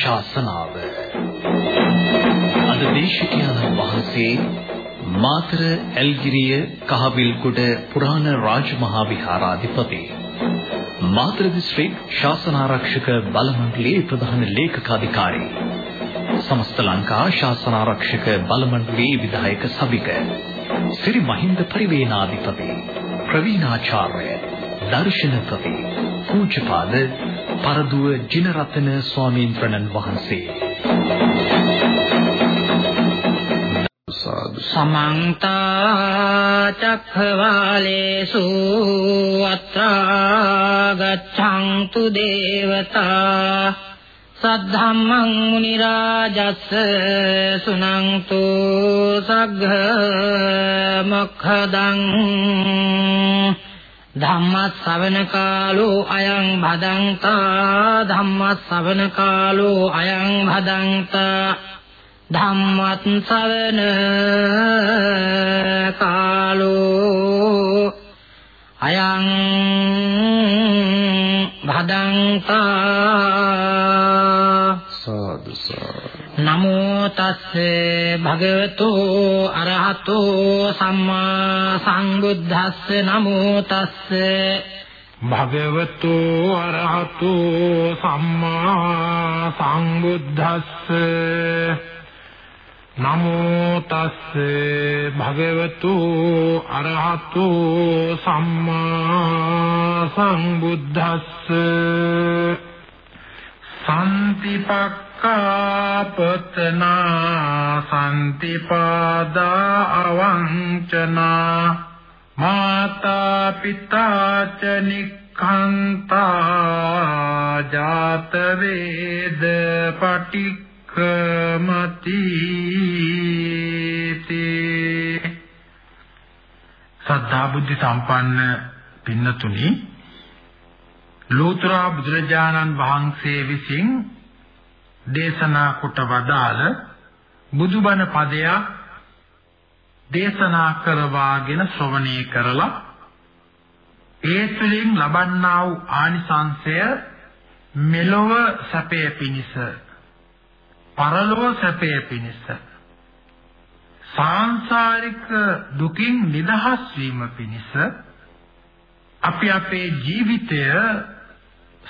ධර්මානුශාසනාව අද දේශිකානන් වහන්සේ මාතර ඇල්ගිරිය කහවිල්ගොඩ පුරාණ රාජමහා විහාරාධිපති මාතර දිස්ත්‍රික් ශාසනාරක්ෂක බල මණ්ඩලයේ ප්‍රධාන ලේකකාධිකාරී සමස්ත ලංකා ශාසනාරක්ෂක බල මණ්ඩලයේ විධායක සභික ශ්‍රී මහින්ද පරිවේනාධිපති ප්‍රවීණාචාර්ය දර්ශනපති පූජ්‍යපාද පරදුව ජිනරතන ස්වාමීන් වහන්සේ. සමන්ත චක්ඛවාලේසු අත්‍රා ගච්ඡන්තු දේවතා සද්ධම්මං මුනි රාජස්ස සුනන්තු සග්ග මොක්ඛදං ධම්ම ශ්‍රවණ කාලෝ අයං භදංතා ධම්ම ශ්‍රවණ කාලෝ අයං භදංතා ධම්මත් ශ්‍රවණ කාලෝ අයං භදංතා සාදු. නමෝ තස්සේ භගවතු අරහතෝ සම්මා සංබුද්දස්ස නමෝ තස්සේ භගවතු අරහතු සම්මා සංබුද්දස්ස නමෝ තස්සේ භගවතු අරහතු සම්මා සංබුද්දස්ස සම්තිපක්ඛාපතනා සම්තිපාදා අවංචනා මාතා පිතා ච නික්ඛන්තා ජාත වේද පටික්ඛමති සද්ධා බුද්ධ සම්පන්න පින්නතුනි ලෝතර බුදුරජාණන් වහන්සේ විසින් දේශනා කොට වදාළ බුදුබණ පදයක් දේශනා කරවාගෙන ශ්‍රවණය කරලා ඒ තුළින් ලබන්නා වූ ආනිසංසය මෙලොව සැපය පිණිස පරලොව සැපය පිණිස සාංශාරික දුකින් නිදහස් වීම පිණිස අපි අපේ ජීවිතය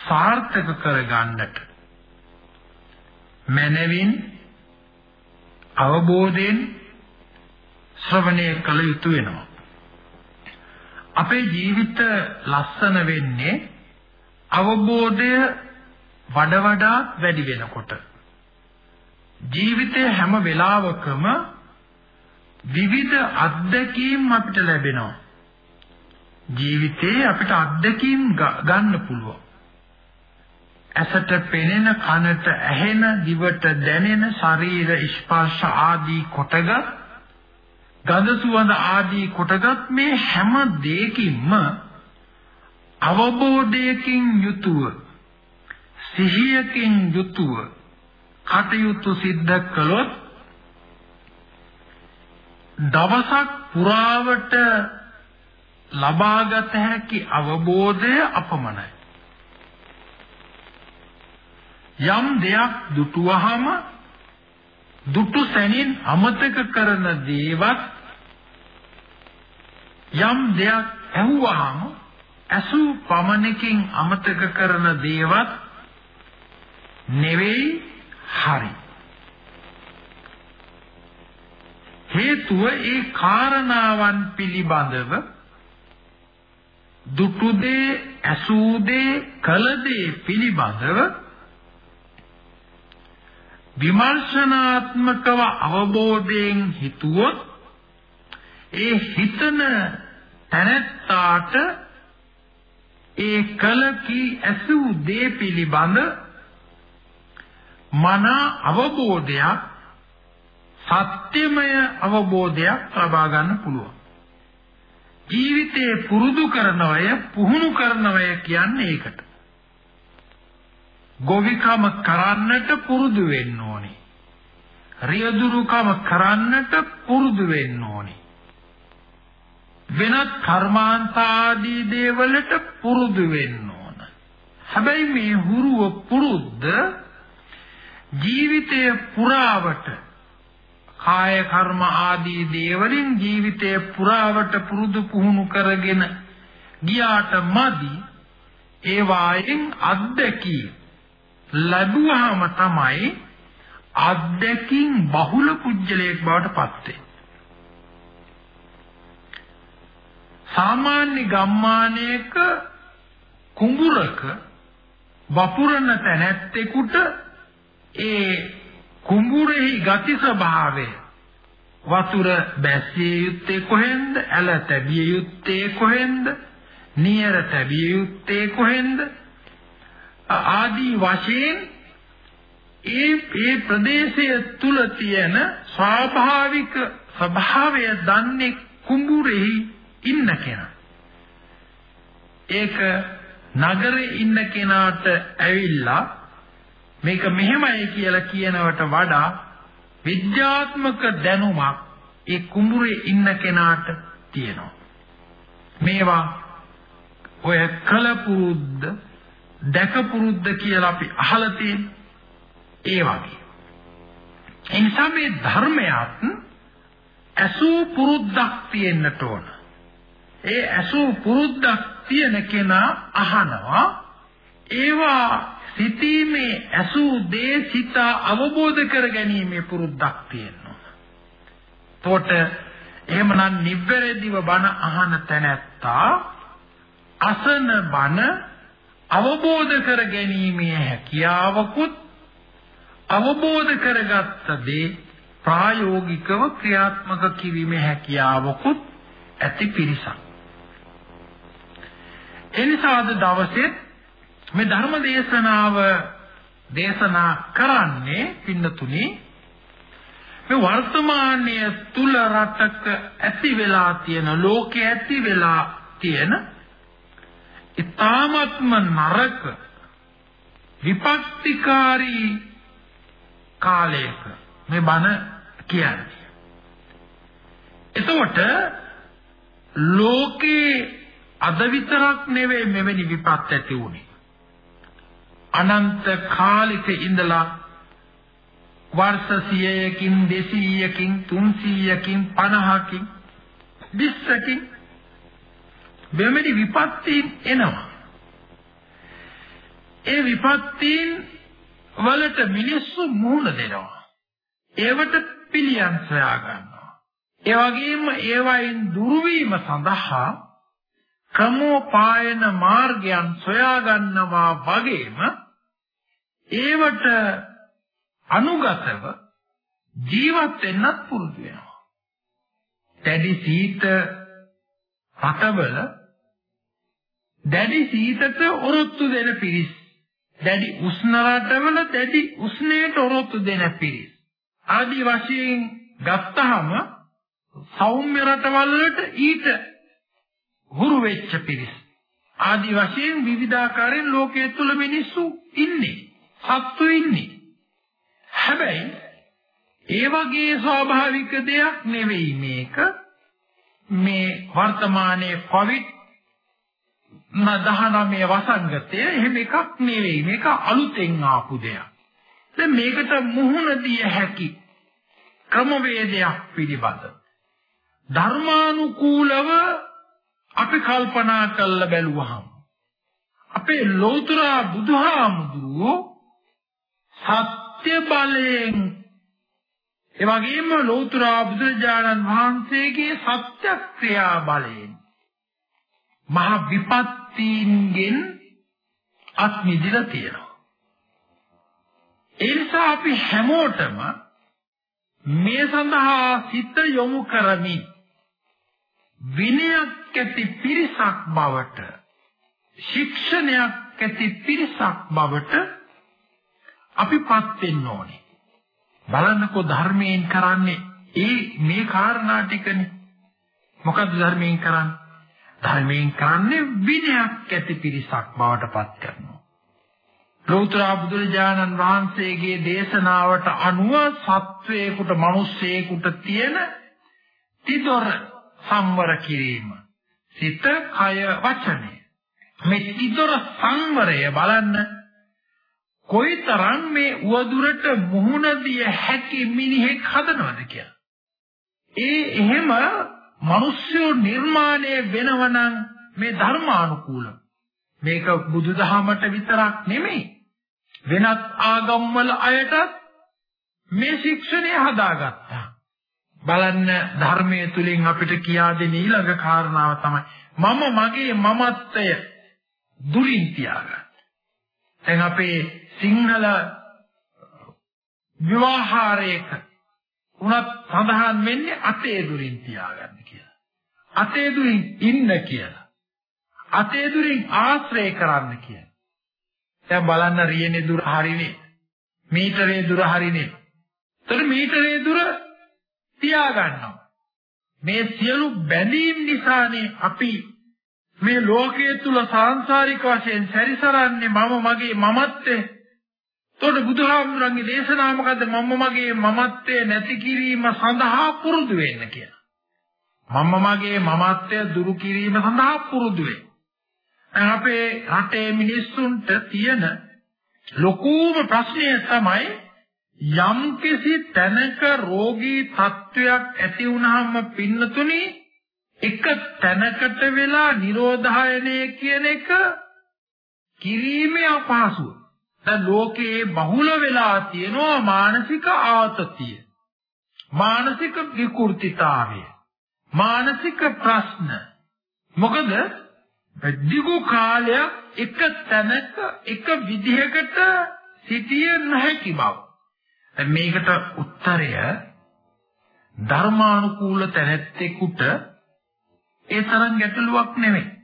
සාර්ථක කරගන්නට මනවින් අවබෝධයෙන් ශ්‍රවණය කළ යුතු වෙනවා. අපේ ජීවිත ලස්සන වෙන්නේ අවබෝධය වඩ වඩා වැඩි වෙනකොට. ජීවිතයේ හැම වෙලාවකම විවිධ අත්දැකීම් අපිට ලැබෙනවා. ජීවිතේ අපිට අත්දැකීම් ගන්න පුළුවන්. ඇසට පෙනෙන කනට ඇහෙන දිවට දැනෙන ශරීර ස්පර්ශ ආදී කොටගත් ගඳ සුවඳ ආදී කොටගත් මේ හැම දෙයකින්ම අවබෝධයකින් යුතුව සිහියකින් යුතුව කටයුතු සිද්ධ කළොත් දවසක් පුරාවට ලබාගත හැකි අවබෝධය අපමණයි. යම් දෙයක් දුටුවහම දුටු සැනින් අමතක කරන දේවත් යම් දෙයක් ඇහුවහම ඇසු පමණකින් අමතක කරන දේවත් නෙවෙයි හරි. හේතුව ඒ කාරණාවන් පිළිබඳව දුටු දේ ඇසූ දේ කළ දේ පිළිබඳව විමර්ශනාත්මකව අවබෝධයෙන් හිතුවොත් ඒ හිතන තැනැත්තාට ඒ කල කී ඇසූ දේ පිළිබඳ මන අවබෝධයක් සත්‍යමය අවබෝධයක් ලබා ගන්න පුළුවන්. ජීවිතේ පුරුදු කරනවය පුහුණු කරනවය කියන්නේ ඒකට. ගොවිකම කරන්නට පුරුදු වෙන්න ඕනේ. රියදුරුකම කරන්නට පුරුදු වෙන්න ඕනේ. වෙනත් කර්මාන්ත ආදී දේවලට පුරුදු වෙන්න ඕන. හැබැයි මේ හුරුව පුරුද්ද ජීවිතය පුරාවට කාය කර්ම ආදී දේවලින් ජීවිතය පුරාවට පුරුදු පුහුණු කරගෙන ගියාට මදි ඒ වායෙන් අත්දැකී ලැබුවාම තමයි අත්දැකීම් බහුල පුජ්‍යලයක් බවට පත් වෙන්නේ. සාමාන්‍ය ගම්මානයක කුඹුරක වපුරන තැනැත්තෙකුට ඒ කුඹුරෙහි ගති ස්වභාවය වතුර බැසිය යුත්තේ කොහෙන්ද? ඇල තැබිය යුත්තේ කොහෙන්ද? නියර තැබිය යුත්තේ කොහෙන්ද? ආදී වශයෙන් ඒ ඒ ප්‍රදේශය තුල තියෙන ස්වාභාවික ස්වභාවය දන්නේ කුඹුරෙහි ඉන්න කෙනා. ඒක නගරේ ඉන්න කෙනාට ඇවිල්ලා මේක මෙහෙමයි කියලා කියනවට වඩා විද්‍යාත්මක දැනුමක් ඒ කුඹුරේ ඉන්න කෙනාට තියෙනවා. මේවා ඔය කලපුරුද්ද දැකපුරුද්ද කියලා අපි අහලා තියෙන ඒ වගේ. එනිසා මේ ධර්මයක් ඇසූ පුරුද්දක් තියෙන්නට ඕන. ඒ ඇසූ පුරුද්දක් තියෙන කෙනා අහනවා ඒවා සිතීමේ ඇසූ දේ සිත අවබෝධ කර ගැනීමේ පුරුද්දක් තියෙනවා. එතකොට එහෙමනම් නිබ්බරදිව බණ අහන තැනැත්තා අසන බණ අවබෝධ කර ගැනීමේ හැකියාවකුත් අවබෝධ කරගත්ත දේ ප්‍රායෝගිකව ක්‍රියාත්මක කිරීමේ හැකියාවකුත් ඇති පිරිසක්. එනිසා අද දවසේ මේ ධර්ම දේශනාව දේශනා කරන්නේ පින්නතුනි මේ වර්තමානයේ තුල රටක ඇති වෙලා තියෙන ලෝකයේ ඇති වෙලා තියෙන ඊ타මත්ම නරක විපත්තිකාරී කාලයක මේ බණ කියන්නේ. එතකොට ලෝකේ අද විතරක් නෙවෙයි මෙවැනි විපත් ඇති වුනේ. අනන්ත කාලික ඉඳලා වර්ෂ 100කින් 200කින් 300කින් 50කින් 20කින් මෙවැනි විපත්තීන් එනවා. ඒ විපත්තීන් වලට මිනිස්සු මුහුණ දෙනවා. ඒවට පිළියම් සොයා ගන්නවා. ඒ වගේම ඒවයින් දුර්වීම සඳහා ක්‍රමෝපායන මාර්ගයන් සොයා ගන්නවා වගේම ඒවට අනුගතව ජීවත් වෙන්නත් පුරුදු වෙනවා. දැඩි සීත රටවල දැඩි සීතට ඔරොත්තු දෙන පිරිස්. දැඩි උෂ්ණ රටවල දැඩි උෂ්ණයට ඔරොත්තු දෙන පිරිස්. ආදී වශයෙන් ගත්තහම සෞම්‍ය රටවල් වලට ඊට හුරු වෙච්ච පිරිස්. ආදී වශයෙන් විවිධාකාරයෙන් ලෝකයේ තුල මිනිස්සු ඉන්නේ සත්තු ඉන්නේ. හැබැයි ඒ වගේ ස්වාභාවික දෙයක් නෙවෙයි මේක. මේ වර්තමානයේ කොවිඩ් 19 වසංගතය. එහෙම එකක් නෙවෙයි. මේක අලුතෙන් ආපු දෙයක්. දැන් මේකට මුහුණ දිය හැකි ක්‍රමවේදයක් පිළිබඳ. ධර්මානුකූලව අපි කල්පනා කරලා බැලුවහම අපේ ලෞතර බුදුහාමුදුරුවෝ සත්‍ය බලයෙන් ඒ වගේම ලෞතර බුදුරජාණන් වහන්සේගේ සත්‍යක්‍රියා බලයෙන් මහ විපත්තීන්ගෙන් අත් මිදලා තියෙනවා. ඒ නිසා අපි හැමෝටම මේ සඳහා සිත යොමු කරමින් විනයක් ඇති පිරිසක් බවට ශික්ෂණයක් ඇති පිරිසක් බවට අපිපත් වෙන්න ඕනේ. බලන්නකෝ ධර්මයෙන් කරන්නේ ඒ මේ කාරණා ටිකනේ. මොකද්ද ධර්මයෙන් කරන්නේ? ධර්මයෙන් කරන්නේ විනයක් ඇති පිරිසක් බවට පත් කරනවා. ලෝතර බුදුරජාණන් වහන්සේගේ දේශනාවට අනුව සත්වයකට මිනිස්සෙකුට තියෙන තිදොර සංවර කිරීම. සිත, කය, වචනය. මේ තිදොර සංවරය බලන්න කොයිතරම් මේ උවදුරට මුහුණ දිය හැකි මිනිහෙක් හදනවද කියලා. ඒ එහෙම මිනිස්සු නිර්මාණය වෙනවනම් මේ ධර්මානුකූල මේක බුදුදහමට විතරක් නෙමෙයි වෙනත් ආගම්වල අයටත් මේ ශික්ෂණය හදාගත්තා බලන්න ධර්මයේ තුලින් අපිට කියා දෙන ඊළඟ කාරණාව තමයි මම මගේ මමත්වය දුරින් තියාගන්න. දැන් අපේ සිංහල විවාහාරයක උනත් සඳහන් වෙන්නේ අතේ දුරින් තියාගන්න කියලා. අතේ දුරින් ඉන්න කියලා. අතේ දුරින් ආශ්‍රය කරන්න කියලා. දැන් බලන්න රියනේ දුර හරිනේ. මීටරේ දුර හරිනේ. ඒතර මීටරේ දුර තියාගන්නවා. මේ සියලු බැඳීම් නිසානේ අපි මේ ලෝකයේ තුල සාංශාරික වශයෙන් සැරිසරන්නේ මම මගේ මමත්වේ. එතකොට බුදුහාමුදුරන්ගේ දේශනාව මොකද්ද? මම මගේ මමත්වයේ නැති කිරීම සඳහා පුරුදු වෙන්න කියලා. මම මගේ මමත්වය දුරු කිරීම සඳහා පුරුදු වෙන්න. අපේ රටේ මිනිස්සුන්ට තියෙන ලොකුම ප්‍රශ්නය තමයි යම්කිසි තැනක රෝගී තත්වයක් ඇති වුනහම පින්නතුනි එක තැනකට වෙලා නිරෝධායනය කියන එක කිරීමේ අපහසුව. දැන් ලෝකයේ බහුල වෙලා තියෙනවා මානසික ආතතිය. මානසික විකෘතිතාවය. මානසික ප්‍රශ්න. මොකද දිගු කාලයක් එක තැනක එක විදිහකට සිටිය නොහැකි බව. දැන් මේකට උත්තරය ධර්මානුකූල තැනැත්තෙකුට ඒ තරම් ගැටලුවක් නෙමෙයි.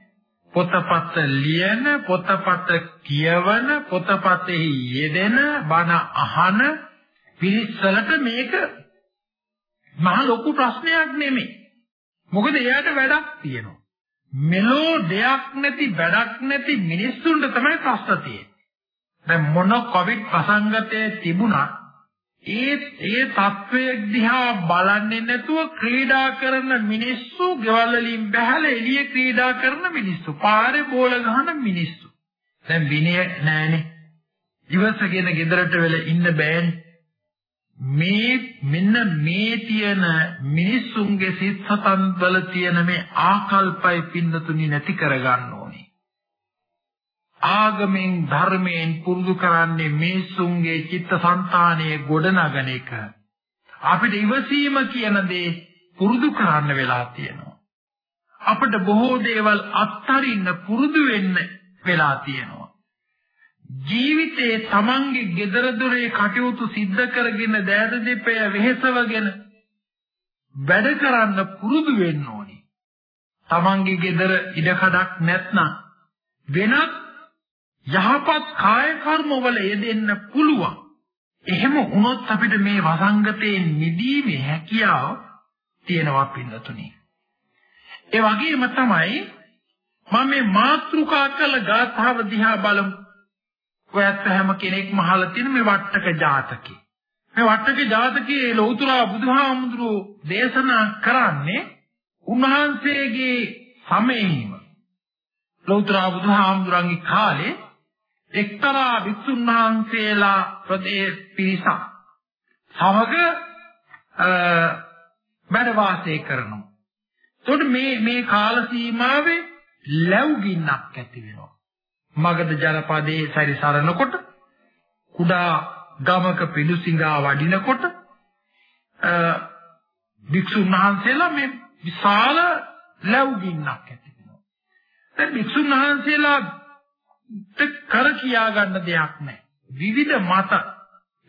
පොතපත ලියන, පොතපත කියවන, පොතපතෙහි යෙදෙන, බණ අහන පිරිසලට මේක මහ ලොකු ප්‍රශ්නයක් නෙමෙයි. මොකද එයාට වැඩක් තියෙනවා. මෙලෝ දෙයක් නැති වැඩක් නැති මිනිස්සුන්ට තමයි ප්‍රශ්න තියෙන්නේ. දැන් මොන කොවිඩ් ප්‍රසංගතයේ තිබුණා ඒ ඒ තත්වයේ දිහා බලන්නේ නැතුව ක්‍රීඩා කරන මිනිස්සු ගෙවල් වලින් බහැලා එළිය ක්‍රීඩා කරන මිනිස්සු පාරේ බෝල ගහන මිනිස්සු දැන් විනය නැහැනේ ඉවසගෙන ගෙදරට වෙලා ඉන්න බෑනේ මේ මෙන්න මේ තියෙන මිනිස්සුන්ගේ සිත් සතන් වල තියෙන මේ ආකල්පයි පින්නතුනි නැති කරගන්න ඕනේ ආගමෙන් ධර්මයෙන් පුරුදු කරන්නේ මිනිසුන්ගේ චිත්තසංතානයේ ගොඩනගන එක. අපිට ඉවසීම කියන දේ පුරුදු කරන්න වෙලා තියෙනවා. අපිට බොහෝ දේවල් අත්හරින්න පුරුදු වෙන්න වෙලා තියෙනවා. ජීවිතේ Tamange gedara dore කටයුතු සිද්ධ කරගෙන දෑද දෙපය වෙහෙසවගෙන වැඩ කරන්න පුරුදු වෙන්න ඕනේ. Tamange gedara ඉඩකඩක් නැත්නම් වෙනත් යහපත් කාය කර්ම වල යෙදෙන්න පුළුවන්. එහෙම වුණොත් අපිට මේ වසංගතයෙන් මිදීමේ හැකියාව තියෙනවා පින්නතුනි. ඒ වගේම තමයි මම මේ මාත්‍රිකා කළ ගාථාව දිහා බලමු. ඔයත් හැම කෙනෙක්ම අහලා තියෙන මේ වට්ටක ජාතකේ. මේ වට්ටක ජාතකයේ ලෞතර බුදුහාමුදුරුවෝ දේශනා කරන්නේ උන්වහන්සේගේ සමයෙහිම ලෞතර බුදුහාමුදුරන්ගේ කාලේ එක්තරා විසුන් වහන්සේලා ප්‍රදේශ පිරිසක් සමග වැඩ වාසය කරනවා. එතකොට මේ මේ කාල සීමාවේ ලැබුගින්නක් ඇති වෙනවා. මගධ ජනපදයේ සැරිසරනකොට කුඩා ගමක පිඬුසිඟා වඩිනකොට වික්ෂුන් වහන්සේලා මේ විශාල ලැබුගින්නක් ඇති වෙනවා. දැන් වික්ෂුන් වහන්සේලා කර කියා ගන්න දෙයක් නැහැ. විවිධ මත,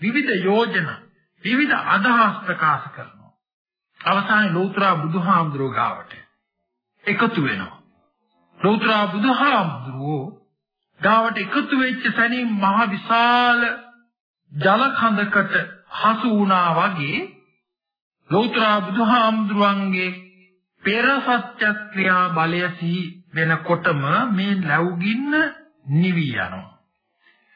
විවිධ යෝජනා, විවිධ අදහස් ප්‍රකාශ කරනවා. අවසානයේ ලෝතර බුදුහාමුදුරුවෝ ගාවට එකතු වෙනවා. ලෝතර බුදුහාමුදුරුවෝ ගාවට එකතු වෙච්ච සැනින් මහ විශාල ජල කඳකට හසු වුණා වගේ ලෝතර බුදුහාමුදුරුවන්ගේ පෙර සත්‍යක්‍රියා බලය සිහි වෙනකොටම මේ ලැබුගින්න නිවි යනවා.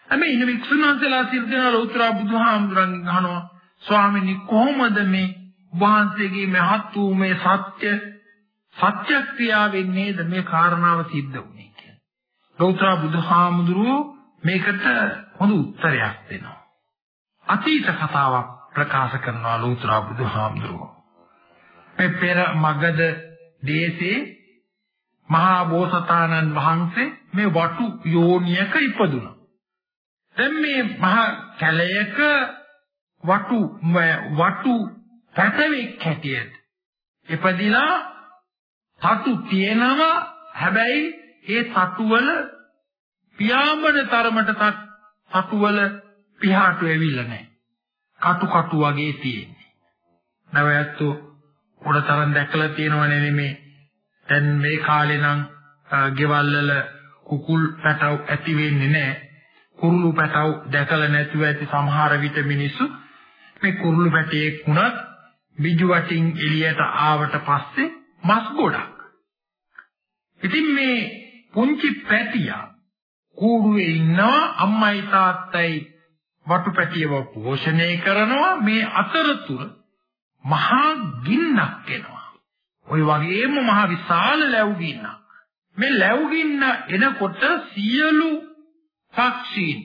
හැබැයි ඉන්න වික්ෂුන් වහන්සේලා සිර්දෙනා ලෞතර බුදුහාමුදුරන්ගෙන් අහනවා ස්වාමීනි කොහොමද මේ වහන්සේගේ මහත් වූ මේ සත්‍ය සත්‍යක්‍රියාවෙන් නේද මේ කාරණාව සිද්ධ වුනේ කියලා. ලෞතර බුදුහාමුදුරුවෝ මේකට හොඳ උත්තරයක් දෙනවා. අතීත කතාවක් ප්‍රකාශ කරනවා ලෝතර බුදුහාමුදුරුවෝ. මේ පෙර මගද දේශේ මහා බෝසතාණන් වහන්සේ මේ වටු යෝනියක ඉපදුනා. දැන් මේ මහා කැලයක වටු වටු පැටවෙක් හැටියට ඉපදිලා තටු තියෙනවා හැබැයි ඒ තටුවල පියාඹන තරමට තටුවල පිහාටු ඇවිල්ලා නැහැ. කටු කටු වගේ තියෙන්නේ. නවයත්තු උඩතරන් දැකලා තියෙනවනේ නෙමේ. දැන් මේ කාලේ නම් ගෙවල් වල කුකුල් පැටව ඇති වෙන්නේ නැහැ. කුරුළු පැටව දැකලා නැතුව ඇති සමහර විට මිනිස්සු මේ කුරුළු පැටියෙක් වුණත් බිජු වටින් එළියට ආවට පස්සේ මස් ගොඩක්. ඉතින් මේ පුංචි පැටියා කූඩුවේ ඉන්නවා අම්මයි තාත්තයි වටු පැටියව පෝෂණය කරනවා මේ අතරතුර මහා ගින්නක් එනවා. ওই වගේම මහා විශාල ලැබු ගින්නක්. මේ ලැබු ගින්න එනකොට සියලු පක්ෂීන්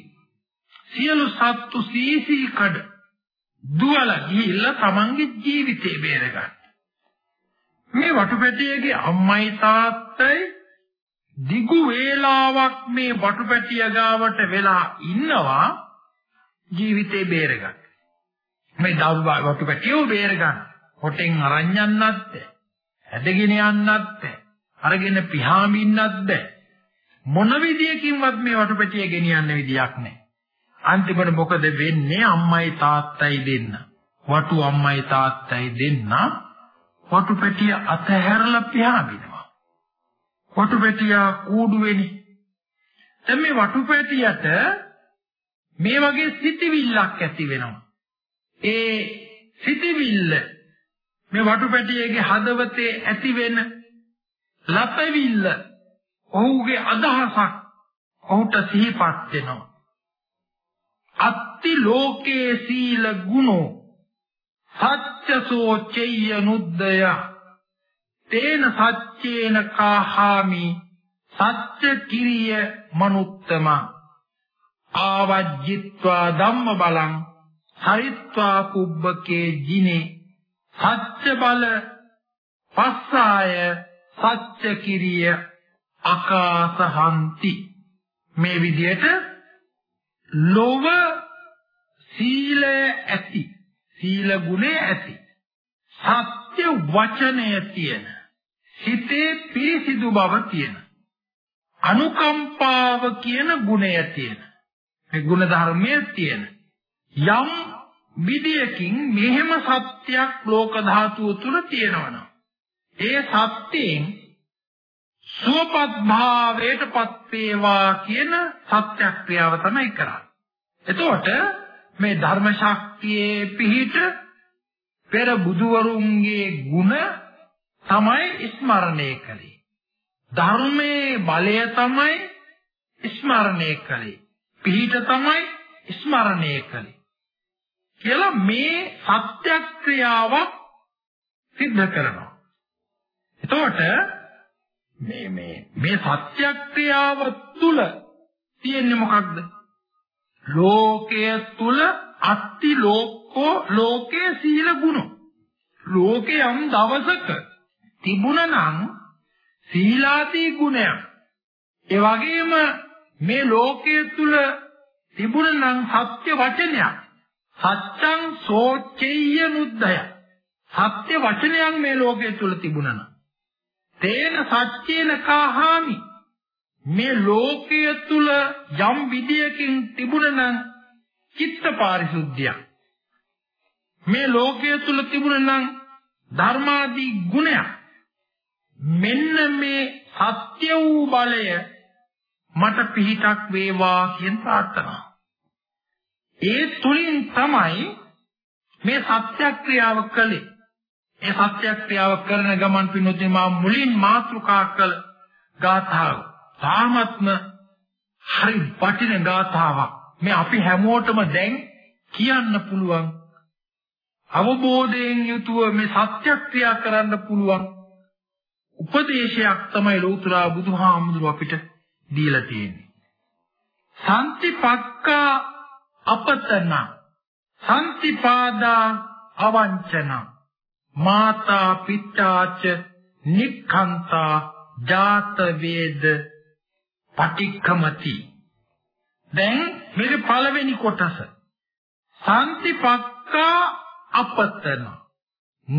සියලු සත්තු සීසී කඩ දුවල ගිහිල්ලා තමන්ගේ ජීවිතේ බේරගන්න. මේ වටුපැටියගේ අම්මයි තාත්තයි දිගු වේලාවක් මේ වටුපැටිය ගාවට වෙලා ඉන්නවා ජීවිතේ බේරගන්න. මේ දව්වා වටුපැටියව බේරගන්න. හොටෙන් අරන් යන්නත් බැහැ. ඇදගෙන යන්නත් බැහැ. අරගෙන පිහාමින්නත් බැහැ. මොන විදියකින්වත් මේ වටුපැටිය ගෙනියන්න විදියක් නැහැ. අන්තිමට මොකද වෙන්නේ අම්මයි තාත්තයි දෙන්න. වටු අම්මයි තාත්තයි දෙන්න වටුපැටිය අතහැරලා පියාඹිනවා. වටුපැටිය කූඩුවේනි. දැන් මේ වටුපැටියට මේ වගේ සිතිවිල්ලක් ඇති වෙනවා. ඒ සිතිවිල්ල මේ වටුපැටියගේ හදවතේ ඇති වෙන ලපවිල්ල ඔහුගේ අදහසක් ඔහුට සිහිපත් වෙනවා. අත්ති ලෝකේ සීල ගුණෝ සත්‍යසෝ චේය නුද්දය තේන සච්චේන කාහාමි සත්‍ය කිරිය මනුත්තම. ආවජ්ජිත්වා ධම්ම බලං හරිත්වා කුබ්බකේ ජිනේ. සත්‍ය බල පස්සාය සත්‍ය කිරිය අකාසහන්ති මේ විදිහට ලෝව සීලය ඇති. සීල ගුණය ඇති. සත්‍ය වචනය තියෙන හිතේ පිරිසිදු බව තියෙන. අනුකම්පාව කියන ගුණය තියෙන. මේ ගුණ ධර්මයේ තියෙන. යම් විදියකින් මෙහෙම සත්‍යයක් ලෝක ධාතුව තුල තියෙනවනම් ඒ සත්‍යයෙන් සුවපත් භාවයටපත් වේවා කියන සත්‍යක්‍රියාව තමයි කරන්නේ. එතකොට මේ ධර්ම ශක්තියේ පිහිට පෙර බුදුවරුන්ගේ ගුණ තමයි ස්මරණය කළේ. ධර්මයේ බලය තමයි ස්මරණය කළේ. පිහිට තමයි ස්මරණය කළේ. කියලා මේ සත්‍යක්‍රියාවක් සිද්ධ කරනවා. එතකොට මේ මේ මේ සත්‍යක්‍රියාව තුල තියෙන්නේ මොකක්ද? ලෝකයේ තුල අත්ති ලෝකෝ ලෝකයේ සීල ගුණ. ලෝකයම් දවසක තිබුණනම් සීලාදී ගුණයක්. ඒ වගේම මේ ලෝකයේ තුල තිබුණනම් සත්‍ය වචනයක්. සත්‍යං සෝචෙය්‍ය මුද්දය. සත්‍ය වචනයක් මේ ලෝකයේ තුල තිබුණනම් තේන සච්චේන කාහාමි මේ ලෝකයේ තුල යම් විදියකින් තිබුණනම් චිත්ත පාරිශුද්ධිය මේ ලෝකයේ තුල තිබුණනම් ධර්මාදී ගුණයක් මෙන්න මේ සත්‍ය වූ බලය මට පිහිටක් වේවා කියන ප්‍රාර්ථනාව. ඒ තුලින් තමයි මේ සත්‍යක්‍රියාව කළේ. ඒ සත්‍යක්‍රියාව කරන ගමන් පින්නොතින් මා මුලින් මාතෘකා කළ ගාථාව. තාමත්ම හරි වටින ගාථාවක්. මේ අපි හැමෝටම දැන් කියන්න පුළුවන් අවබෝධයෙන් යුතුව මේ සත්‍යක්‍රියා කරන්න පුළුවන් උපදේශයක් තමයි ලෞතර බුදුහාමුදුරුව අපිට දීලා තියෙන්නේ. සම්තිපක්කා අපතන සම්තිපාදා අවංචන මාතා පිටාච නික්ඛන්තා ජාත වේද පටික්කමති. දැන් මේක පළවෙනි කොටස. සම්තිපක්කා අපතන.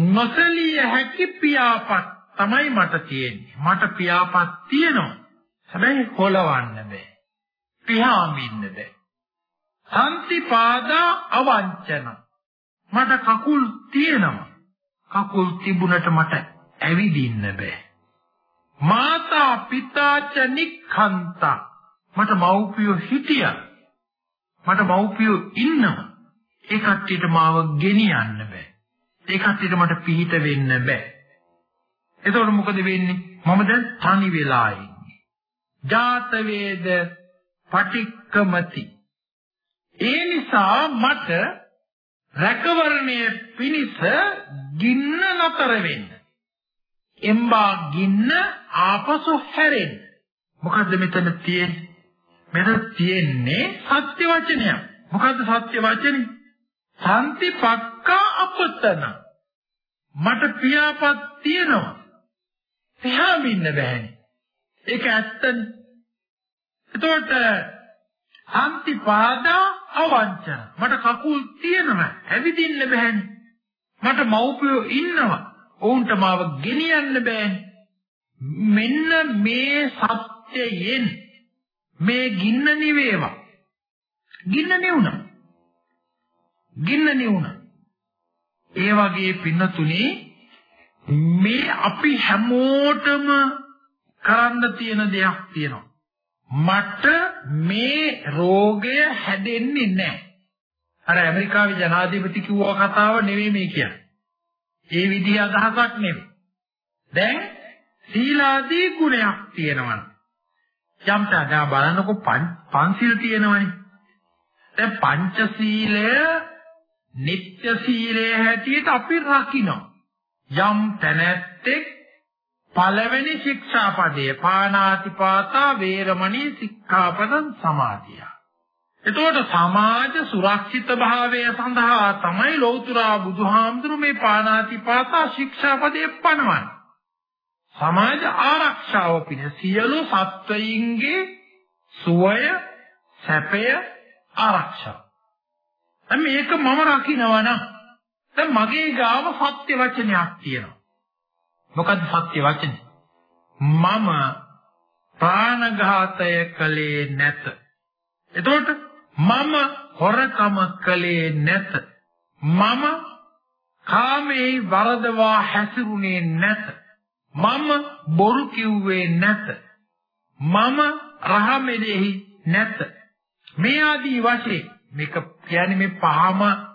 නොසලිය හැකි පියාපත්. තමයි මට තියෙන්නේ. මට පියාපත් තියෙනවා. හැබැයි හොලවන්න බෑ. පියාඹින්න බෑ. සම්තිපාදා අවංචන. මට කකුල් තියෙනවා. කකුල් තිබුණට මට ඇවිදින්න බෑ. මාතා පිතාච නික්ඛන්තා. මට මව්පියෝ හිටියා. මට මව්පියෝ ඉන්නවා. ඒ කට්ටියට මාව ගෙනියන්න බෑ. ඒ කට්ටියට මට පිහිට වෙන්න බෑ. එතකොට මොකද වෙන්නේ මම දැන් තනි වෙලා ඉන්නේ ජාත වේද පටික්කමති ඒ නිසා මට රැකවරණය පිණිස ගින්න නතර වෙන්න එම්බා ගින්න ආපසු හැරෙන්න මොකද්ද මෙතන තියෙන්නේ මෙතන තියෙන්නේ සත්‍ය වචනයක්. මොකද්ද සත්‍ය වචනේ? සම්තිපක්කා අපතන. මට පියාපත් තියෙනවා. එහාමින්න බෑනේ. ඒක ඇත්තනේ. එතකොට සම්තිපාදා අවංචන. මට කකුල් තියෙනවා. ඇවිදින්න බෑනේ. මට මව්පියෝ ඉන්නවා. ඔවුන්ට මාව ගෙනියන්න බෑනේ. මෙන්න මේ සත්‍යයෙන් මේ ගින්න නිවේවා. ගින්න නිවුණා. ගින්න නිවුණා. ඒ වගේ පින්නතුනේ මේ අපි හැමෝටම කරන්න තියෙන දෙයක් තියෙනවා. මට මේ රෝගය හැදෙන්නේ නැහැ. අර ඇමරිකාවේ ජනාධිපති කිව්ව කතාව නෙවෙයි මේ කියන්නේ. ඒ විදිහ අදහසක් නෙවෙයි. දැන් සීලාදී ගුණයක් තියෙනවා. යම් තදා බලනකො පංචිල් තියෙනවනේ. දැන් පංචශීලය නිත්‍ය සීලය හැටියට අපි රකින්න. යම් තැනැත්තෙක් පළවෙනි ශික්ෂාපදයේ පාණාතිපාතා වේරමණී සික්ඛාපදං සමාදිය. එතකොට සමාජ සුරක්ෂිත භාවය සඳහා තමයි ලෞතර බුදුහාමුදුරු මේ පාණාතිපාතා ශික්ෂාපදයේ පනවන්නේ. සමාජ ආරක්ෂාව පිණ සියලු සත්වයින්ගේ සුවය සැපය ආරක්ෂා. දැන් මේක මම රකින්නවා නම් දැන් මගේ ගාව සත්‍ය වචනයක් තියෙනවා. මොකද්ද සත්‍ය වචනේ? මම ප්‍රාණඝාතය කළේ නැත. එතකොට මම හොරකම කළේ නැත. මම කාමේ වරදවා හැසිරුනේ නැත. මම බොරු කිව්වේ නැත. මම රහමෙලෙහි නැත. මේ ආදී වශයෙන් මේක කියන්නේ මේ පහම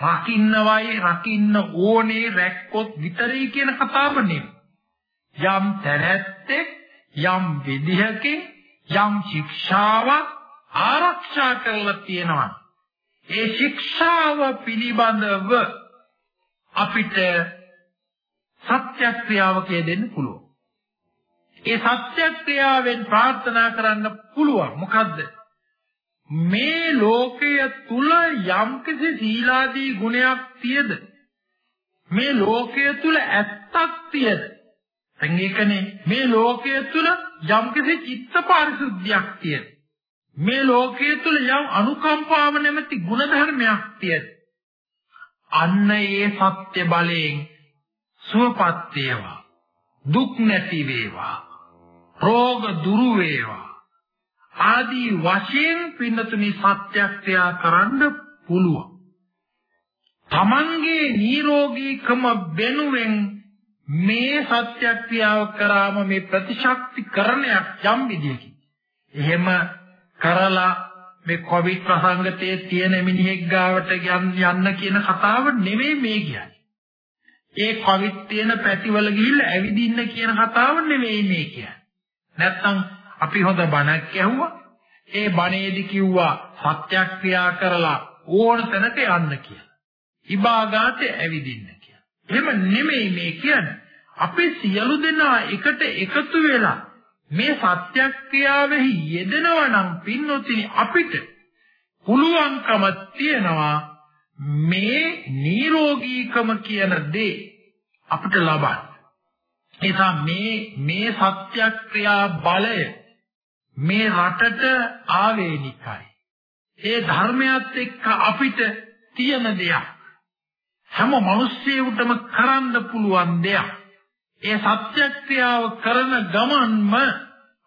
රකින්නවයි රකින්න ඕනේ රැක්කොත් විතරයි කියන කතාව නෙවෙයි. යම් තැනැත්තෙක් යම් විදිහකින් යම් ශික්ෂාවක් ආරක්ෂා කරලා තියෙනවා. ඒ ශික්ෂාව පිළිබඳව අපිට සත්‍යක්‍රියාව දෙන්න පුළුවන්. ඒ සත්‍යක්‍රියාවෙන් ප්‍රාර්ථනා කරන්න පුළුවන්. මොකද්ද? මේ ලෝකය තුල යම්කිසි සීලාදී ගුණයක් තියද? මේ ලෝකය තුල ඇත්තක් තියද? දැන් ඒකනේ. මේ ලෝකය තුල යම්කිසි චිත්ත පාරිශුද්ධියක් තියද? මේ ලෝකය තුල යම් අනුකම්පාව නැමැති ගුණධර්මයක් තියද? අන්න ඒ සත්‍ය බලයෙන් සුවපත් වේවා. දුක් නැති වේවා. රෝග දුරු වේවා. ආදී වශයෙන් පින්නතුනි සත්‍යක්‍රියා කරන්න පුළුවන්. තමන්ගේ නිරෝගීකම වෙනුවෙන් මේ සත්‍යක්‍රියාව කරාම මේ ප්‍රතිශක්තිකරණයක් යම් විදියකින්. එහෙම කරලා මේ කොවිඩ් ප්‍රසංගතයේ තියෙන මිනිහෙක් ගාවට යන්න කියන කතාව නෙමෙයි මේ කියන්නේ. ඒ කොවිඩ් තියෙන පැතිවල ගිහිල්ලා ඇවිදින්න කියන කතාව නෙවෙයි මේ කියන්නේ. නැත්තම් අපි හොඳ බණක් ඇහුවා. ඒ බණේදි කිව්වා සත්‍යක්‍රියා කරලා ඕන තැනක යන්න කියලා. ඉබාගාට ඇවිදින්න කියලා. එහෙම නෙමෙයි මේ කියන්නේ. අපි සියලු දෙනා එකට එකතු වෙලා මේ සත්‍යක්‍රියාවෙහි යෙදෙනවා නම් පින්නොතිනි අපිට පුළුවන්කම තියනවා මේ නිරෝගීකම කියන දේ අපිට ලබන්න. එසා මේ මේ සත්‍යක්‍රියා බලය මේ රටට ආවේනිකයි. ඒ ධර්මයත් එක්ක අපිට තියෙන දෙයක්. හැම මිනිස්සෙකුටම කරන්න පුළුවන් දෙයක්. ඒ සත්‍යක්‍රියාව කරන ගමන්ම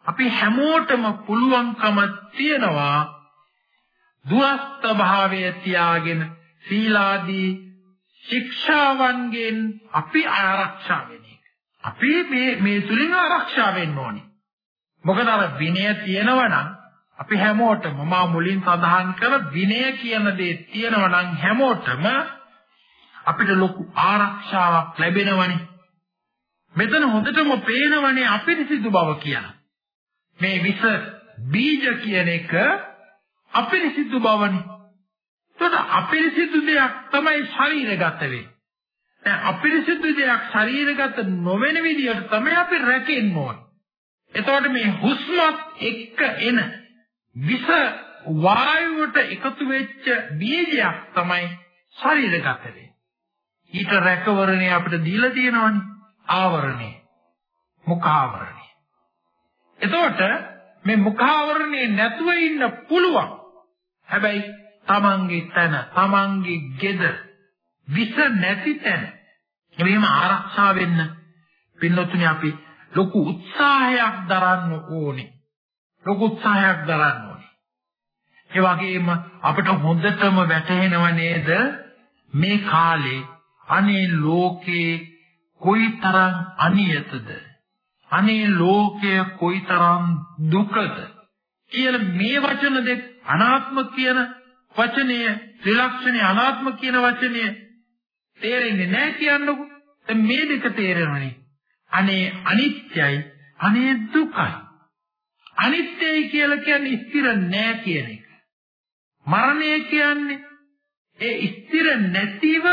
අපි හැමෝටම පුළුවන්කම තියනවා දුරස්ත භාවය තියාගෙන සීලාදී ශික්ෂාවන්ගෙන් අපි ආරක්ෂා වෙන එක. අපි මේ මේ තුලින් ආරක්ෂා වෙන්න ඕනේ. මොකද අර විනය තියෙනවා නම් අපි හැමෝටම මා මුලින් සඳහන් කර විනය කියන දේ තියෙනවා නම් හැමෝටම අපිට ලොකු ආරක්ෂාවක් ලැබෙනවනේ. මෙතන හොඳටම පේනවනේ අපිරිසිදු බව කියලා. මේ විස බීජ කියන එක අපිරිසිදු බවනේ. එතකොට අපිරිසිදු දෙයක් තමයි ශරීරගත වෙන්නේ. දැන් අපිරිසිදු දෙයක් ශරීරගත නොවන විදිහට තමයි අපි රැකෙන්න ඕනේ. එතකොට මේ හුස්මත් එක්ක එන විස වායුවට එකතු වෙච්ච බීජයක් තමයි ශරීරගත වෙන්නේ. ඊට රැකවරණය අපිට දීලා තියෙනවනේ. ආවරණය. මුඛාවරණය. එතකොට මේ මුඛාවරණේ නැතුව ඉන්න පුළුවන්. හැබැයි තමන්ගේ තන, තමන්ගේ ගෙදර විස නැති තැන. එහෙම ආරක්ෂා වෙන්න පින්නතුනි අපි ලොකු උත්සාහයක් දරන්න ඕනේ. ලොකු උත්සාහයක් දරන්න ඕනේ. ඒ වගේම අපිට හොඳටම වැටහෙනව නේද? මේ කාලේ අනේ ලෝකේ කොයිතරම් අනියතද? අනේ ලෝකය කොයිතරම් දුකද? කියලා මේ වචන දෙක අනාත්ම කියන වචනය ත්‍රිලක්ෂණේ අනාත්ම කියන වචනය තේරෙන්නේ නැහැ කියන්නකො. දැන් මේ දෙක තේරෙනවනේ. අනේ අනිත්‍යයි අනේ දුකයි. අනිත්‍යයි කියලා කියන්නේ ස්ථිර නෑ කියන එක. මරණය කියන්නේ ඒ ස්ථිර නැතිව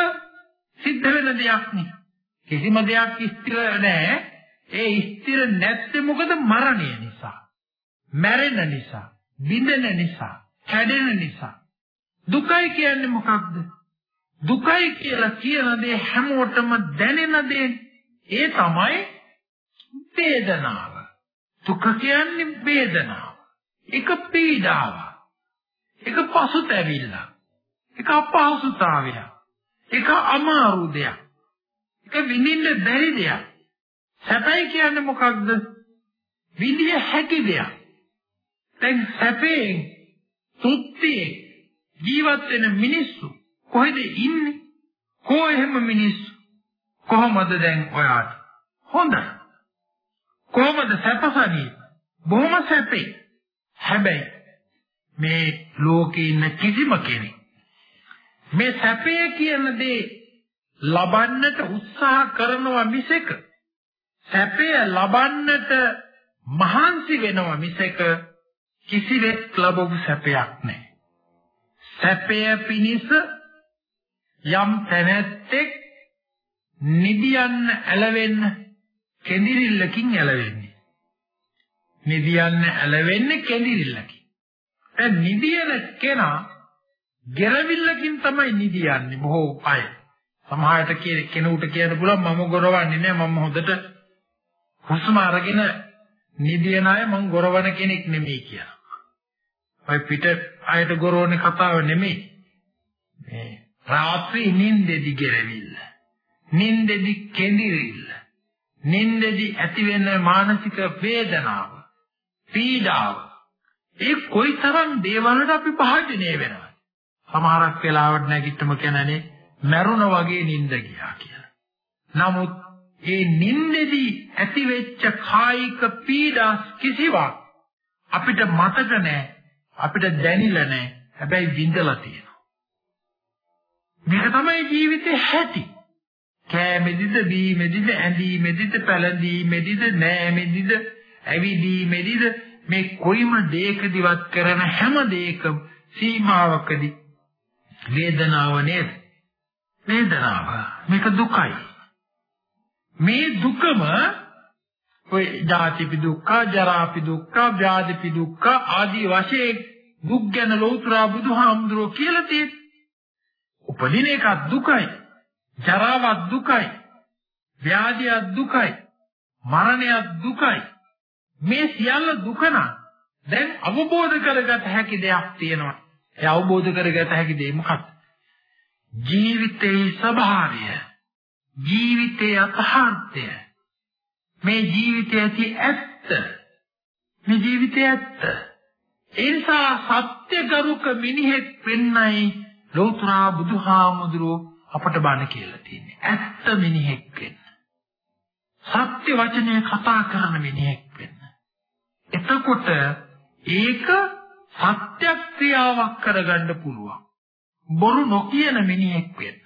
සිද්ධ වෙන දෙයක් නේ. කිසිම දෙයක් ස්ථිර නෑ. ඒ ස්ථිර නැත්තේ මොකද? මරණය නිසා. මැරෙන නිසා බිඳෙන නිසා කැඩෙන නිසා. දුකයි කියන්නේ මොකක්ද? දුකයි කියලා කියන දේ හැමෝටම දැනෙන දේ ඒ තමයි වේදනාව. දුක කියන්නේ වේදනාව. එක පීඩාව එක පසුතැවිල්ල එක අපහසුතාවය එක අමාරු දෙයක් එක විඳින්න බැරි දෙයක්. සැපයි කියන්නේ මොකක්ද? විඳිය හැකි දෙයක්. දැන් සැපේ තෘප්තියේ ජීවත් වෙන මිනිස්සු කොහෙද ඉන්නේ? කො එහෙම මිනිස්සු? කොහොමද දැන් ඔයාට? හොඳයි. කොහොමද සැපසනී? බොහොම සැපේ. හැබැයි මේ ලෝකේ ඉන්න කිසිම කෙනෙක් මේ සැපේ කියන දේ ලබන්නට උත්සාහ කරනවා මිසක සැපය ලබන්නට මහන්සි වෙනවා මිසක කිසිවෙක් ලැබපු සැපයක් නැහැ. සැපය පිණිස යම් තැනැත්තෙක් නිදියන්න ඇලවෙන්න කෙඳිරිල්ලකින් ඇලවෙන්නේ. නිදියන්න ඇලවෙන්නේ කෙඳිරිල්ලකින්. දැන් නිදියන කෙනා ගෙරවිල්ලකින් තමයි නිදියන්නේ බොහෝ අය. සමහරට කෙනෙකුට කියන්න පුළුවන් මම ගොරවන්නේ නැහැ මම හොඳට හුස්ම අරගෙන නිදියන අය මම ගොරවන කෙනෙක් නෙමෙයි කියලා. ඔය පිට අයට ගොරවන කතාව නෙමෙයි. මේ රාත්‍රී නිින්දෙදි ගෙරවිල්ල. නිින්දෙදි කෙඳිරිල්ල. නිින්දෙදි ඇතිවෙන මානසික වේදනාව, පීඩාව. ඒ කොයිතරම් දේවල්වලට අපි භාජනය වෙනවද? සමහරක් වෙලාවට නැගිට්ටම කියන්නේ මරුණ වගේ නිින්ද ගියා කියලා. නමුත් ඒ නිින්දෙදී ඇතිවෙච්ච කායික පීඩා කිසිවක් අපිට මතක නැහැ. අපිට දැනිලා නැහැ. හැබැයි විඳලා තියෙනවා. මේක තමයි ජීවිතේ හැටි. කෑමෙදිද බීමෙදිද ඇඳීමෙදිද පැළඳීමෙදිද නෑමෙදිද ඇවිදීමෙදිද මේ කොයිම දෙයකදිවත් කරන හැම දෙයකම සීමාවකදී වේදනාව නේද වේදනාව මේක දුකයි මේ දුකම ඔය ජාතිපි දුක්ඛ, ජරාපි දුක්ඛ, ව්‍යාධිපි දුක්ඛ ආදී වශයෙන් දුක් ගැන ලෞතර බුදුහාමුදුරුවෝ කියලා තියෙන්නේ. උපදින එකක් දුකයි. ජරාවක් දුකයි. ව්‍යාධියක් දුකයි. මරණයක් දුකයි. මේ සියල්ල දුක නම් දැන් අවබෝධ කරගත හැකි දෙයක් තියෙනවා. ඒ අවබෝධ කරගත හැකි දේ මොකක්ද? ජීවිතේ ස්වභාවය. ජීවිතයේ අතහාර්ථය. මේ ජීවිතය ඇති ඇත්ත. මේ ජීවිතය ඇත්ත. ඒ නිසා සත්‍යගරුක මිනිහෙක් වෙන්නයි ලෝතර බුදුහාමුදුරුවෝ අපට බණ කියලා තියෙන්නේ. ඇත්ත මිනිහෙක් වෙන්න. සත්‍ය වචනය කතා කරන මිනිහෙක් වෙන්න. එතකොට ඒක සත්‍යක්‍රියාවක් කරගන්න පුළුවන්. බොරු නොකියන මිනිහෙක් වෙන්න.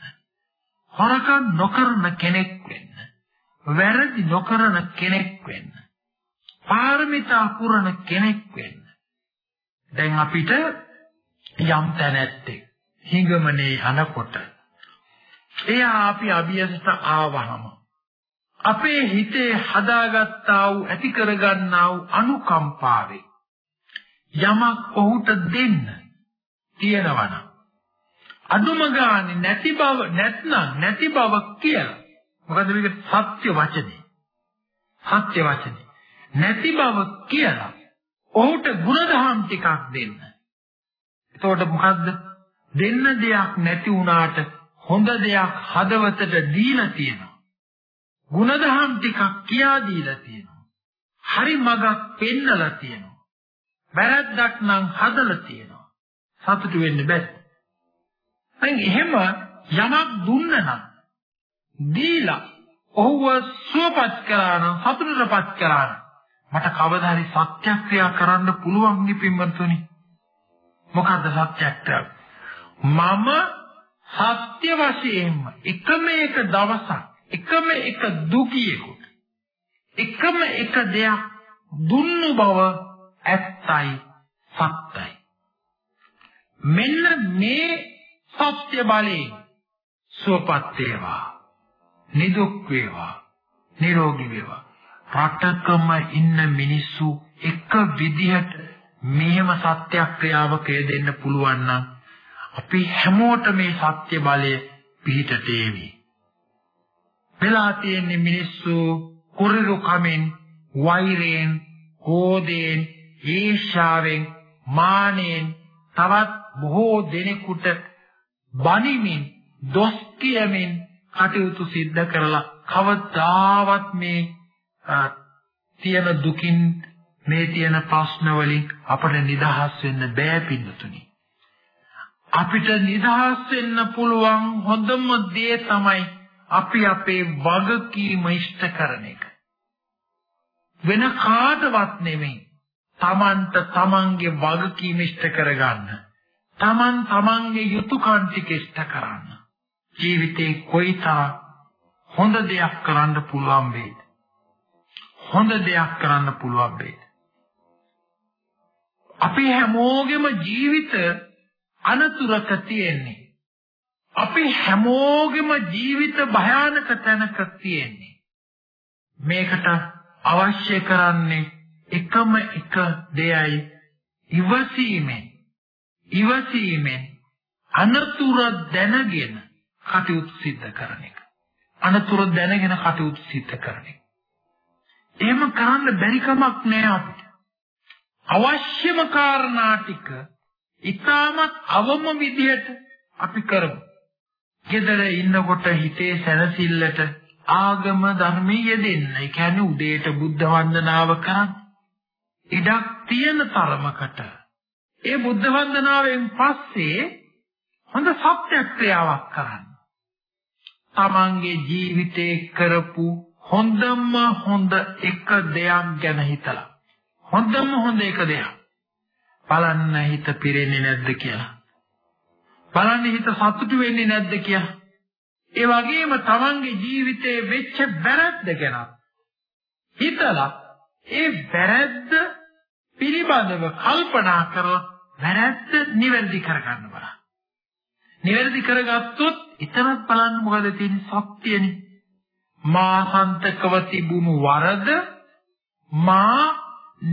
හොරකම් නොකරන කෙනෙක් වෙන්න. වැරදි නොකරන කෙනෙක් වෙන්න. පාරමිතා පුරන කෙනෙක් වෙන්න. දැන් අපිට යම් තැනැත්තෙක් හිඟමනේ අනකොට එයා අපි අභියසට ආවහම අපේ හිතේ හදාගත්තා වූ ඇති කරගන්නා වූ අනුකම්පාවේ යමක් ඔහුට දෙන්න තියෙනවනම් අදුම ගානේ නැති බව නැත්නම් නැති බව කියලා. මොකද මේක සත්‍ය වචනේ. සත්‍ය වචනේ. නැති බව කියලා ඔහුට ಗುಣධම් ටිකක් දෙන්න. එතකොට මොකද්ද? දෙන්න දෙයක් නැති වුණාට හොඳ දෙයක් හදවතට දීලා තියෙනවා ಗುಣධම් ටිකක් කියා දීලා තියෙනවා. හරි මගක් පෙන්නලා තියෙනවා. වැරද්දක් නම් හදලා තියෙනවා. සතුටු වෙන්න බෑ. දැන් එහෙම යමක් දුන්න නම් දීලා ඔහුව සුවපත් කරා නම් සතුටටපත් කරා නම් මට කවදා හරි සත්‍යක්‍රියා කරන්න පුළුවන් නේ පින්වත්තුනි. මොකද්ද සත්‍යක්‍රියාව? මම සත්‍ය වශයෙන්ම එකම එක දවසක් එකම එක දුකියෙකුට එකම එක දෙයක් දුන්නු බව ඇත්තයි සත්‍යයි. මෙන්න මේ සත්‍ය බලයෙන් සුවපත් වේවා නිදුක් වේවා නිරෝගී වේවා. රටකම ඉන්න මිනිස්සු එක විදිහට මෙහෙම සත්‍යක්‍රියාවක යෙදෙන්න පුළුවන් නම් අපි හැමෝට මේ සත්‍ය බලය පිහිටට ඒවි වෙලා තියෙන්නේ මිනිස්සු කුරිරු කමෙන් වෛරයෙන් කෝධයෙන් ඊර්ෂාවෙන් මානෙන් තවත් බොහෝ දෙනෙකුට බනිමින් දොස් කියමින් කටයුතු සිද්ධ කරලා කවදාවත් මේ තියෙන දුකින් මේ තියෙන ප්‍රශ්න වලින් අපට නිදහස් වෙන්න බෑ පින්නතුනි. අපිට නිදහස් වෙන්න පුළුවන් හොඳම දේ තමයි අපි අපේ වගකීම ඉෂ්ට කරන එක. වෙන කාටවත් නෙමෙයි. Tamanට Tamanගේ වගකීම ඉෂ්ට කරගන්න. Taman Tamanගේ යුතුයකම් ටික ඉෂ්ට කරන්න. ජීවිතේ කොයිතරම් හොඳ දෙයක් කරන්න පුළුවන් වේද? හොඳ දෙයක් කරන්න පුළුවන් වේද? අපි හැමෝගෙම ජීවිත අනතුරක තියෙන්නේ අපි හැමෝගෙම ජීවිත භයානක තැනක තියෙන්නේ. මේකට අවශ්‍ය කරන්නේ එකම එක දෙයයි ඉවසීමෙන් ඉවසීමෙන් අනතුර දැනගෙන කටයුතු සිද්ධ කරන එක. අනතුර දැනගෙන කටයුතු සිද්ධ කරන එක. එහෙම කරන්න බැරි කමක් නෑ අපිට. අවශ්‍යම කාරණා ටික ඊටමත් අවම විදියට අපි කරමු. gedara ඉන්නකොට හිතේ සැනසෙල්ලට ආගම ධර්මයේ යෙදෙන්න. ඒ කියන්නේ උදේට බුද්ධ වන්දනාව කරන්න. ඉඩක් තියෙන තරමකට ඒ බුද්ධ වන්දනාවෙන් පස්සේ හොඳ සත්‍යක්‍රියාවක් කරන්න. තමන්ගේ ජීවිතේ කරපු හොඳම හොඳ එක දෙයක් ගැන හිතලා හොඳම හොඳ එක දෙයක් බලන්න හිත පිරෙන්නේ නැද්ද කියලා බලන්න හිත සතුටු වෙන්නේ නැද්ද කියලා. ඒ වගේම තමන්ගේ ජීවිතේ වෙච්ච වැරද්ද ගැන හිතලා ඒ වැරද්ද පිළිබඳව කල්පනා කරලා වැරද්ද නිවැරදි කරගන්න බලන්න. නිවැරදි කරගත්තොත් ඊතරත් බලන්න මොකද තියෙන්නේ සත්‍යනේ. මාහන්තකව තිබුණු වරද මා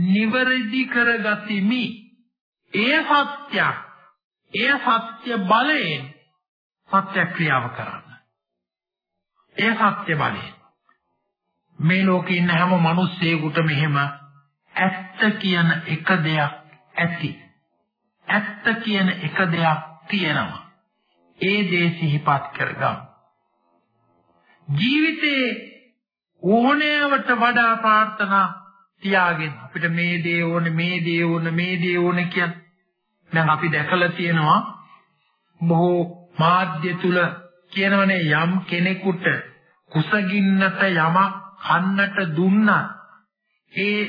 නිවැරදි කරගතිමි. ඒ සත්‍යයක්. ඒ සත්‍ය බලයෙන් සත්‍ය ක්‍රියාව කරන්න. ඒ සත්‍ය බලයෙන් මේ ලෝකේ ඉන්න හැම මිනිස්සෙකුටම මෙහෙම ඇත්ත කියන එක දෙයක් ඇති. ඇත්ත කියන එක දෙයක් තියෙනවා. ඒ දේ සිහිපත් කරගමු. ජීවිතේ ඕනෑවට වඩා ප්‍රාර්ථනා තියාගෙන අපිට මේ දේ ඕනේ මේ දේ ඕනේ මේ දේ ඕනේ කියන දැන් අපි දැකලා තියෙනවා බොහෝ මාධ්‍ය තුල කියනවනේ යම් කෙනෙකුට කුසගින්නට යමක් කන්නට දුන්නා ඒ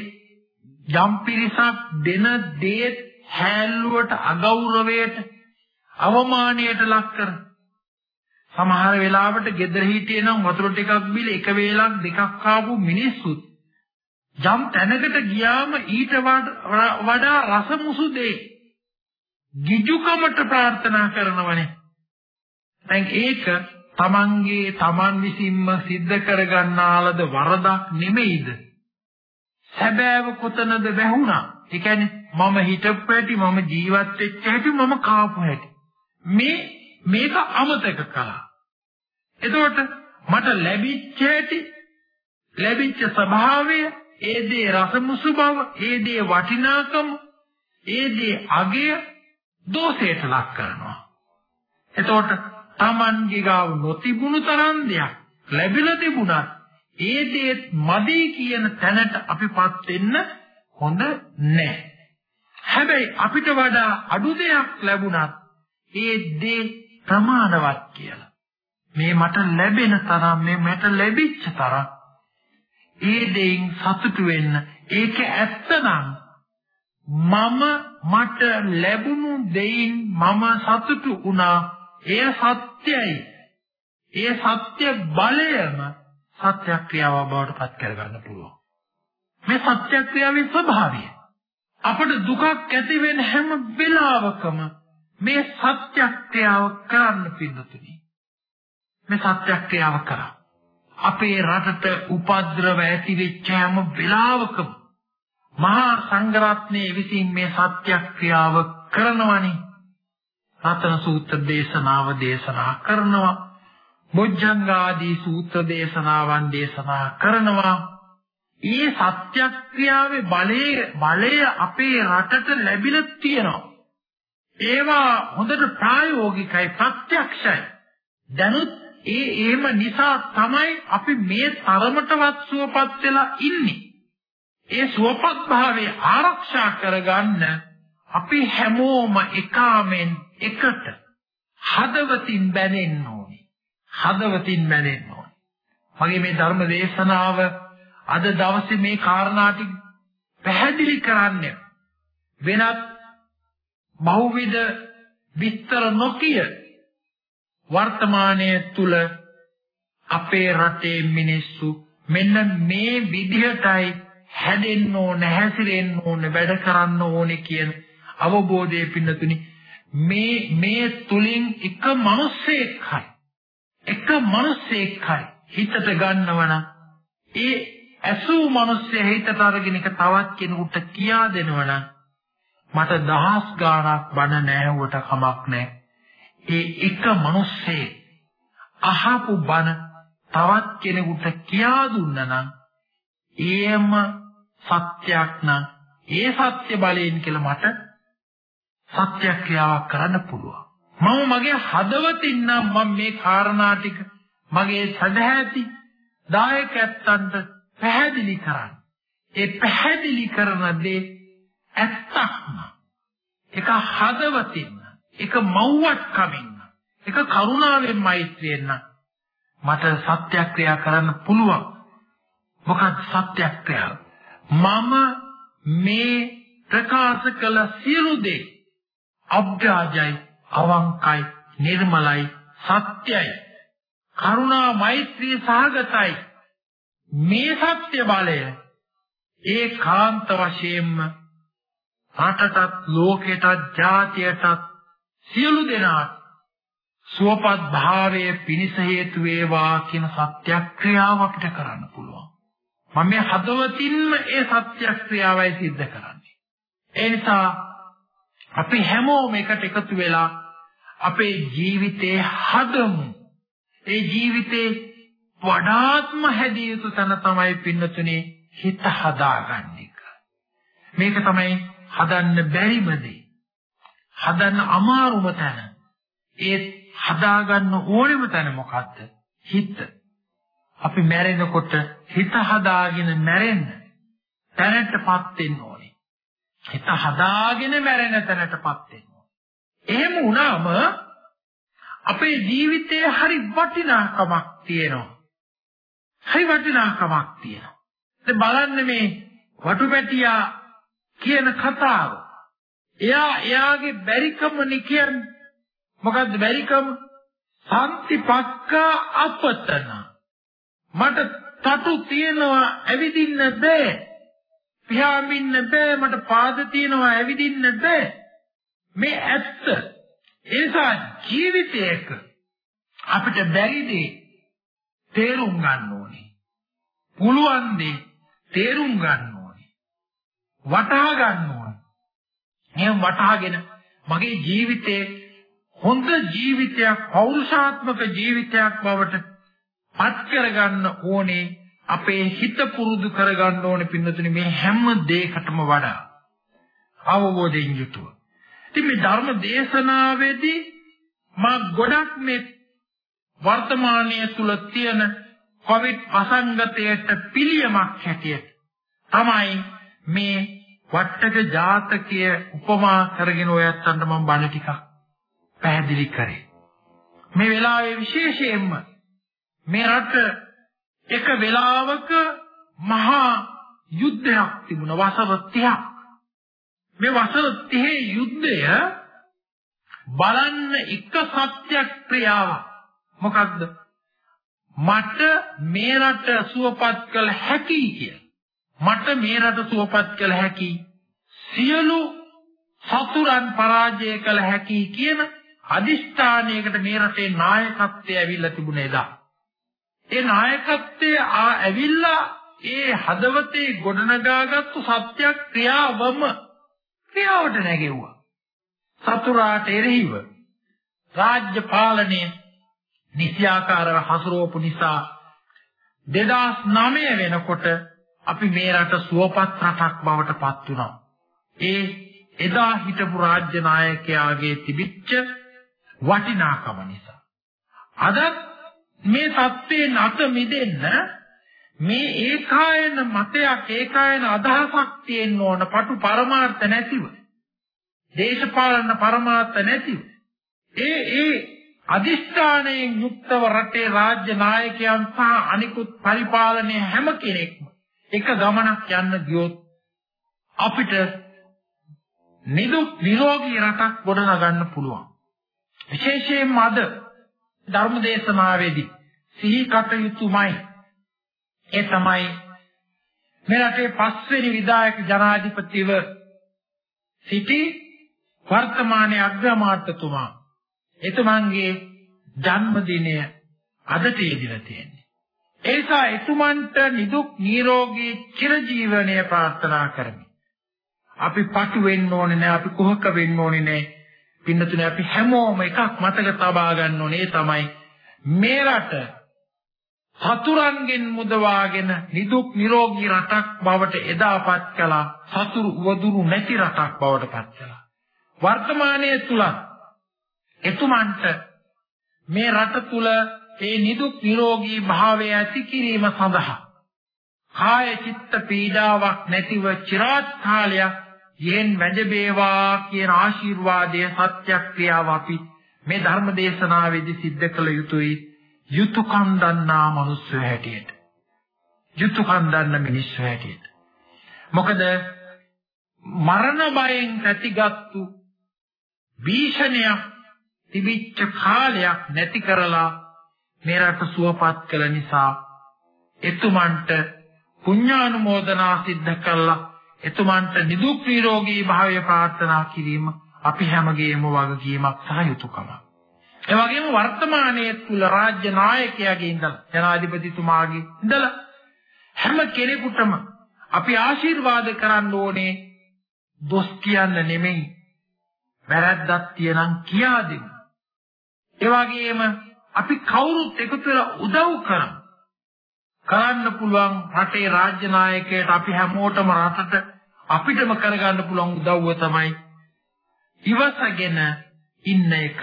යම් පිරිසක් දෙන දේ හැල්ලුවට අගෞරවයට අවමානයට ලක් කර සමහර වෙලාවට gedara හිටියේ නම් වතුර ටිකක් බිල එක වේලක් දෙකක් කාපු මිනිස්සුත් යම් තැනකට ගියාම ඊට වඩා රසමුසු දෙයි ගිජුකමට ප්‍රාර්ථනා කරනවනේ. දැන් ඒක තමන්ගේ තමන් විසින්ම සිද්ධ කරගන්නාලද වරදක් නෙමෙයිද? සැබෑව කොතනද වැහුණා? ඒ කියන්නේ මම හිතපු හැටි මම ජීවත් වෙච්ච හැටි මම කාපු හැටි. මේ මේක අමතක කළා. එතකොට මට ලැබිච්ච හැටි ලැබිච්ච ස්වභාවය ඒ දේ රසමුසු බව ඒ දේ වටිනාකම ඒ දේ අගය දෝෂයට ලක් කරනවා එතකොට Tamange ගාව නොතිබුණු තරම් දෙයක් ලැබිලා තිබුණත් ඒ දේත් මදි කියන තැනට අපිපත් වෙන්න හොඳ නැහැ. හැබැයි අපිට වඩා අඩු දෙයක් ලැබුණත් ඒ දේ ප්‍රමාණවත් කියලා. මේ මට ලැබෙන තරම් මේ මට ලැබිච්ච තරම් ඒ දෙයින් සතුටු වෙන්න. ඒක ඇත්තනම් මම මට ලැබුණු දෙයින් මම සතුටු වුණා. එය සත්‍යයි. ඒ සත්‍ය බලයම සත්‍ය ක්‍රියාව බවට පත් කරගන්න පුළුවන්. මේ සත්‍ය ක්‍රියාවේ ස්වභාවය අපට දුකක් ඇති වෙන හැම වෙලාවකම මේ සත්‍ය ක්‍රියාව කරන්න පින්නතුනි. මේ සත්‍ය ක්‍රියාව කරා. අපේ රටට උපද්‍රව ඇති වෙච්ච හැම වෙලාවකම මහා සංඝරත්නයේ විසින් මේ සත්‍ය ක්‍රියාව කරනවනේ. රතන සූත්‍ර දේශනාව දේශනා කරනවා. බොජ්ජංගාදී සූත්‍ර දේශනාවන් දේශනා කරනවා. ඒ සත්‍යක්‍රියාවේ බලය බලය අපේ රටට ලැබිලා තියෙනවා. ඒවා හොඳට ප්‍රායෝගිකයි ප්‍රත්‍යක්ෂයි. දැනුත් ඒ එහෙම නිසා තමයි අපි මේ තරමටවත් සුවපත් වෙලා ඉන්නේ ඒ සුවපත් භාවය ආරක්ෂා කරගන්න අපි හැමෝම එකාමෙන් එකට හදවතින් බැඳෙන්න ඕනේ. හදවතින් බැඳෙන්න ඕනේ. මගේ මේ ධර්ම දේශනාව අද දවසේ මේ කාරණා ටික පැහැදිලි කරන්න වෙනත් බහුවිධ විස්තර නොකිය වර්තමානයේ තුල අපේ රටේ මිනිස්සු මෙන්න මේ විදිහටයි හැදෙන්න ඕන හැසිරෙන්න ඕන වැඩ කරන්න ඕනේ කියන අවබෝධයේ පින්නතුනි මේ මේ තුලින් එක මිනිස්සෙක්යි එක මිනිස්සෙක්යි හිතට ගන්නවනම් ඒ ඇසූ මිනිස්සෙ හිතට අරගෙන එක තවත් කෙනෙකුට කියා දෙනවනම් මට දහස් ගාණක් බණ නැහැවට කමක් නැහැ. ඒ එක මිනිස්සේ අහපු බණ තවත් කෙනෙකුට කියා දුන්නා නම් එයම සත්‍යයක් නම් ඒ සත්‍ය බලයෙන් කියලා මට සත්‍යක්‍රියාවක් කරන්න පුළුවන්. මම මගේ හදවතින් නම් මම මේ කාරණා ටික මගේ සදහැති දායකයන්ට පැහැදිලි කරන්න. ඒ පැහැදිලි කරන දේ ඇත්තක්ම. ඒක හදවතින්, ඒක මව්වත් කමින්, ඒක කරුණාවෙන් මෛත්‍රියෙන් මට සත්‍යක්‍රියා කරන්න පුළුවන්. මොකක්ද සත්‍යක්‍රියාව? මම මේ ප්‍රකාශ කළ සියලු දේ අබ්ජාජයි අවංකයි නිර්මලයි සත්‍යයි කරුණා මෛත්‍රී සහගතයි මේ සත්‍ය බලය ඒකාන්ත වශයෙන්ම රටටත් ලෝකයටත් ජාතියටත් සියලු දෙනාට සුවපත් භාවයේ පිණිස හේතු වේවා කියන සත්‍යක්‍රියාව අපිට කරන්න පුළුවන් මම මේ හදවතින්ම ඒ සත්‍යක්‍රියාවයි සිද්ධ කරන්නේ. ඒ නිසා අපි හැමෝම එකට එකතු වෙලා අපේ ජීවිතේ හදමු. ඒ ජීවිතේ වඩාත්ම හැදිය යුතු තැන තමයි පින්නතුනේ හිත හදාගන්න එක. මේක තමයි හදන්න බැරිම දේ. හදන්න අමාරුම තැන. ඒ හදාගන්න ඕනෙම තැන මොකද්ද? හිත. අපි මැරෙනකොට හිත හදාගෙන මැරෙන්න තැනටපත් වෙන්න ඕනේ. හිත හදාගෙන මැරෙන තැනටපත් වෙන්න ඕනේ. එහෙම වුණාම අපේ ජීවිතයේ හරි වටිනාකමක් තියෙනවා. හරි වටිනාකමක් තියෙනවා. දැන් බලන්න මේ වටුපැටියා කියන කතාව. එයා එයාගේ බැරිකමනේ කියන්නේ. මොකද්ද බැරිකම? සම්තිපක්ක අපතන. මට තටු තියනවා ඇවිදින්න බෑ. පියාඹින්න බෑ මට පාද තියනවා ඇවිදින්න බෑ. මේ ඇත්ත. ඒ නිසා ජීවිතයක අපිට බැරි දේ තේරුම් ගන්න ඕනේ. පුළුවන් දේ තේරුම් ගන්න ඕනේ. වටහා ගන්න ඕනේ. එහෙනම් වටහාගෙන මගේ ජීවිතේ හොඳ ජීවිතයක් පෞරුෂාත්මක ජීවිතයක් බවට පත් කරගන්න ඕනේ අපේ හිත පුරුදු කරගන්න ඕනේ පින්නතුනි මේ හැම දෙයකටම වඩා අවබෝධයෙන් යුතුව. ඉතින් මේ ධර්ම දේශනාවේදී මා ගොඩක් මේ වර්තමානයේ තුල තියෙන කොවිඩ් අසංගතයට පිළියමක් හැටියට තමයි මේ වට්ටක ජාතකය උපමා කරගෙන ඔයත්තන්ට මම බණ ටිකක් පැහැදිලි කරේ. මේ වෙලාවේ විශේෂයෙන්ම මේ රට එක වෙලාවක මහා යුද්ධයක් තිබුණා වසර 30ක්. මේ වසර 30 යුද්ධය බලන්න එක සත්‍යක්‍රියාවක්. මොකක්ද? මට මේ රට සුවපත් කළ හැකි කිය. මට මේ රට සුවපත් කළ හැකි සියලු සතුරන් පරාජය කළ හැකි කියන අදිෂ්ඨානයකට මේ රටේ නායකත්වය ඇවිල්ලා තිබුණේ එදා. ඒ නායකත්වයේ ආ ඇවිල්ලා ඒ හදවතේ ගොඩනගාගත්තු සත්‍ය ක්‍රියාවම ක්‍රියාවට නැගෙව්වා. සතුරාට එරෙහිව රාජ්‍ය පාලනය නිසියාකාරව හසුරුවපු නිසා 2009 වෙනකොට අපි මේ රට සුවපත් රටක් බවට පත් වුණා. ඒ එදා හිටපු රාජ්‍ය නායකයාගේ තිබිච්ච වටිනාකම නිසා. අද මේ தත්ත්වයෙන් අත මිදෙන්න මේ ඒකායන මතයක් ඒකායන අදහසක් තියෙන්න ඕන පටු පරමාර්ථ නැතිව. දේශපාලන පරමාර්ථ නැතිව. ඒ ඒ අදිෂ්ඨානයෙන් යුක්තව රටේ රාජ්‍ය නායකයන් සහ අනිකුත් පරිපාලනයේ හැම කෙනෙක්ම එක ගමනක් යන්න ගියොත් අපිට නිදුක් නිරෝගී රටක් ගොඩනගන්න පුළුවන්. විශේෂයෙන්ම අද ධර්මදේශනාවේදී සිහි කටයුතුමයි ඒ තමයි මේ රටේ පස්වෙනි විධායක ජනාධිපතිව සිටි වර්තමානයේ අග්‍රාමාත්‍යතුමා එතුමන්ගේ ජන්මදිනය අදට යෙදিলা තියෙන්නේ. ඒ නිසා එතුමන්ට නිදුක් නිරෝගී චිරජීවනය ප්‍රාර්ථනා කරමි. අපි පටු වෙන්න ඕනේ නෑ අපි කුහක වෙන්න ඕනේ නෑ. පින්නතුනේ අපි හැමෝම එකක් මතක තබා ගන්න ඕනේ තමයි මේ රට සතුරන්ගෙන් මුදවාගෙන නිදුක් නිරෝගී රටක් බවට එදාපත් කළා සතුරු වදුරු නැති රටක් බවට පත් කළා වර්තමානයේ තුල එතුමන්ට මේ රට තුල ඒ නිදුක් නිරෝගී භාවය ඇති කිරීම සඳහා කාය චිත්ත පීඩාවක් නැතිව চিරාත් කාලයක් යෙන් වැජබේවා කියන ආශිර්වාදයේ සත්‍යක්‍රියාව අපි මේ ධර්ම දේශනාවේදී සිද්ධ කළ යුතුයි. යුතුයකම් දන්නා මිනිස්සු හැටියට. යුතුයකම් දන්න මිනිස්සු හැටියට. මොකද මරණ බයෙන් ඇතිගත්තු භීෂණයක් තිබිච්ච කාලයක් නැති කරලා මේ රට සුවපත් කළ නිසා එතුමන්ට පුණ්‍යානුමෝදනා සිද්ධ කළා එතුමන්ට නිදුක් නිරෝගී භාවය ප්‍රාර්ථනා කිරීම අපි හැමගේම වගකීමක් සහ යුතුයකමක්. ඒ වගේම වර්තමානයේ තුල රාජ්‍ය නායකයාගේ ඉඳලා ජනාධිපතිතුමාගේ ඉඳලා හැම කෙනෙකුටම අපි ආශිර්වාද කරන්න ඕනේ දොස් කියන්න නෙමෙයි වැරද්දක් තියනම් කියා දෙන්න. ඒ වගේම අපි කවුරුත් එකතු වෙලා උදව් කරමු. කරන්න පුළුවන් රටේ රාජ්‍ය නායකයට අපි හැමෝටම රටට අපිටම කරගන්න පුළුවන් උදව්ව තමයි ඉවසගෙන ඉන්න එක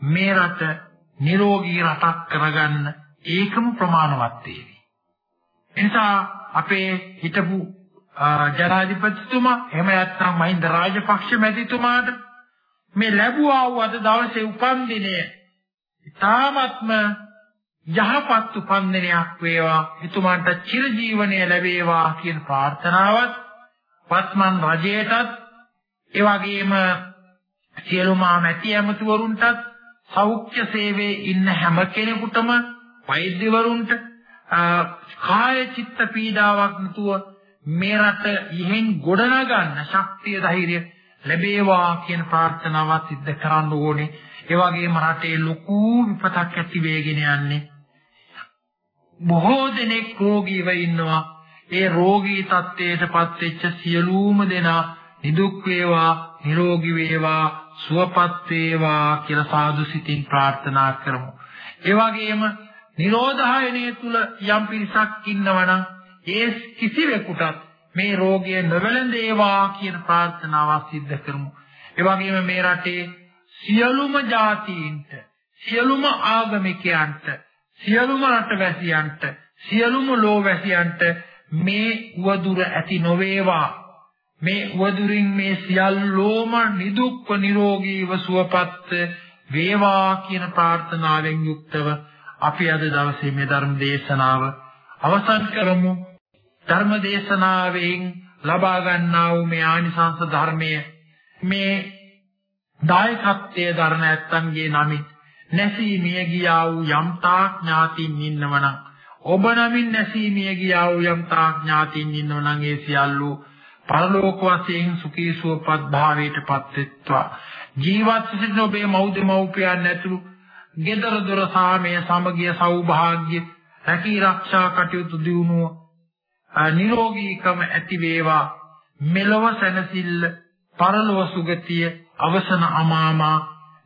මේ රට නිරෝගී රටක් කරගන්න ඒකම ප්‍රමාණවත් වේවි. එනිසා අපේ හිටපු ජනාධිපතිතුමා එහෙම නැත්නම් මහින්ද රාජපක්ෂ මැතිතුමාට මේ ලැබුවා වූ අද දවසේ උපන්දිනය ඉතාමත්ම යහපත් උපන්දිනයක් වේවා එතුමාන්ට චිරජීවනය ලැබේවා කියන ප්‍රාර්ථනාවත් පත්මන් රජයටත් ඒ වගේම සියලුම මැති ඇමතිවරුන්ටත් සෞඛ්‍ය සේවයේ ඉන්න හැම කෙනෙකුටම වෛද්‍යවරුන්ට කාය චිත්ත පීඩාවක් නැතුව මේ රට ඉහෙන් ගොඩනගන්න ශක්තිය ධෛර්යය ලැබේවා කියන ප්‍රාර්ථනාවත් සිද්ධ කරන්න ඕනේ. ඒ වගේම රටේ ලොකු විපතක් ඇති වෙගෙන යන්නේ. බොහෝ දෙනෙක් රෝගීව ඉන්නවා. ඒ රෝගී තත්ත්වයටපත් වෙච්ච සියලුම දෙනා නිදුක් වේවා, නිරෝගී වේවා, සුවපත් වේවා කියලා සාදු සිතින් ප්‍රාර්ථනා කරමු. ඒ වගේම නිරෝධායනය තුල යම් පිරිසක් ඉන්නවනම් ඒ කිසිවෙකුටත් මේ රෝගය නොවැළඳේවා කියන ප්‍රාර්ථනාවක් සිද්ධ කරමු. ඒ වගේම මේ රටේ සියලුම ජාතීන්ට, සියලුම ආගමිකයන්ට, සියලුම රටවැසියන්ට, සියලුම ලෝවැසියන්ට මේ උවදුර ඇති නොවේවා. මේ උවදුරින් මේ සියල්ලෝම නිදුක්ව නිරෝගීව සුවපත් වේවා කියන ප්‍රාර්ථනාවෙන් යුක්තව අපි අද දවසේ මේ ධර්ම දේශනාව අවසන් කරමු ධර්ම දේශනාවෙන් ලබා ගන්නා වූ මේ ආනිසංස ධර්මය මේ දායකත්වයේ දරන ඇත්තන්ගේ නමින් නැසී මිය ගියා වූ යම් තාක් ඥාතින් ඉන්නවනම් ඔබ නමින් නැසී මිය ගියා වූ යම් තාක් ඥාතින් ඉන්නවනම් ඒ සියල්ලෝ පරලෝක වශයෙන් සුඛී සුවපත් භාවයට පත්වෙත්වා. ජීවත් සිටින ඔබේ මෞද්‍ය මෞපියන් ඇතුළු ගෙදර දොර සාමය සමගිය සෞභාග්‍ය රැකී ආරක්ෂා කටයුතු දියුණුව නිරෝගීකම ඇති වේවා. මෙලොව සැනසෙල්ල පරලොව සුගතිය අවසන අමාමා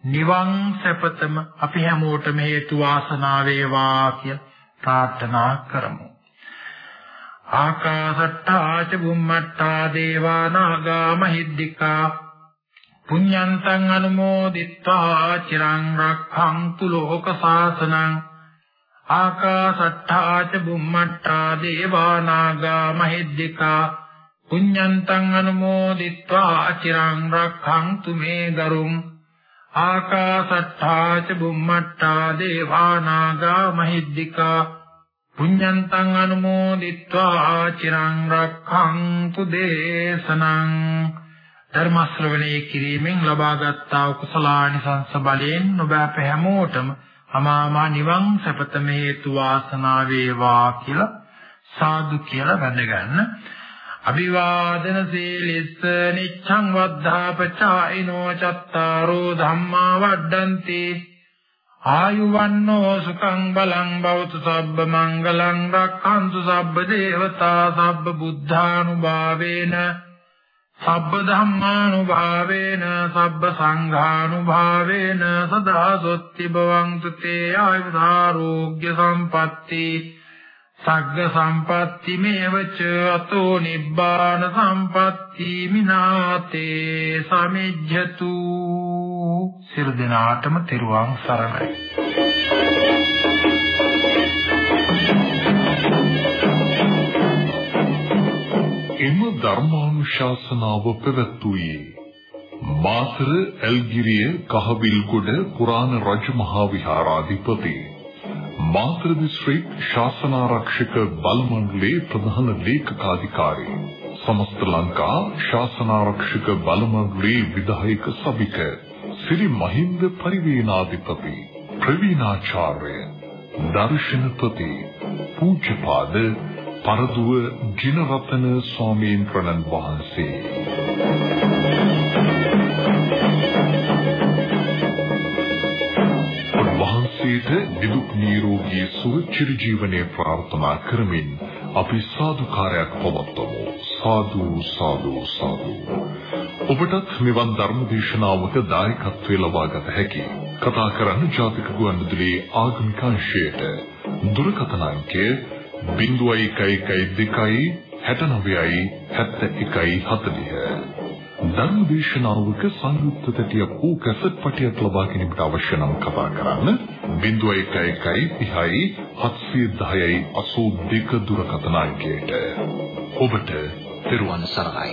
නිවන් සැපතම අපි හැමෝටම හේතු වාසනා වේවා කියලා ප්‍රාර්ථනා කරමු. ආකාශට්ටා ච බුම්මට්ටා දේවා නාග මහිද්దికා පුඤ්ඤන්තං අනුමෝදිත්වා චිරං රක්ඛන්තු ලෝක සාසනං ආකාශට්ටා ච බුම්මට්ටා දේවා නාග මහිද්దికා පුඤ්ඤන්තං අනුමෝදිත්වා චිරං රක්ඛන්තු මේ ගරුං ආකාසට්ඨා ච බුම්මට්ඨා දේවා නාග මහිද්దికා පුඤ්ඤන්තං අනුමෝදිත්වා චිරං රක්ඛන්තු දේශනං ධර්ම ශ්‍රවණය කිරීමෙන් ලබාගත් කුසලානිසංස බලයෙන් ඔබ අප හැමෝටම අමාමා නිවන් සපතම හේතු වාසනා වේවා කියලා සාදු කියලා වැඳගන්න. අභිවාදන සීලිස්ස නිච්ඡං වද්ධාපචායිනෝ චත්තාරෝ ධම්මා වඩ්ඩಂತಿ ආයුවන්නෝ සුඛං බලං භවතු සබ්බ මංගලං රක්ඛන්තු සබ්බ දේවතා සබ්බ බුද්ධානුභාවේන සබ්බ ධම්මානුභාවේන සබ්බ සංඝානුභාවේන සදා සොත්ති භවන්තු තේ ආයුධාරෝග්‍ය සම්පatti සග්ග සම්පatti මේවච අතෝ නිබ්බාන සම්පatti මිනාතේ සමිජ්ජතු. සිර දිනාටම තෙරුවන් සරණයි. එම ධර්මානුශාසනාව පැවැත්වුවේ මාතර ඇල්ගිරිය කහවිල්ගොඩ පුරාණ රජමහා විහාරාධිපති මාතර දිස්ත්‍රික් ශාසනාරක්ෂක බල මණ්ඩලයේ ප්‍රධාන ලේකකාධිකාරී සමස්ත ලංකා ශාසනාරක්ෂක බල මණ්ඩලයේ විධායක සභික ශ්‍රී මහින්ද පරිවේනාධිපති ප්‍රවීණාචාර්ය දර්ශනපති පූජ්‍යපාද පරදුව ජිනරතන ස්වාමීන් වහන්සේ. වහන්සේට නිදුක් නිරෝගී සුව චිර ජීවනයේ ප්‍රාර්ථනා කරමින් අපි සාදුකාරයක් පවත්වමු. සාදු සාදු සාදු. ඔබටත් මෙවන් ධර්ම දේශනාවක දායකත්වයේ ලබා ගත හැකි. කතා කරන්න ජාතික ගුවන්විදුලියේ ආගමික අංශයට දුරකථන අංකය 0112 69යි 71යි 40 ධර්ම දේශනාවක සංයුක්ත තැටියක් වූ කැසට් පටියක් ලබා ගැනීමට අවශ්‍ය නම් කතා කරන්න 0111 30යි 710යි 82 දුරකථන අංකයට ඔබට පෙරවන් සරණයි.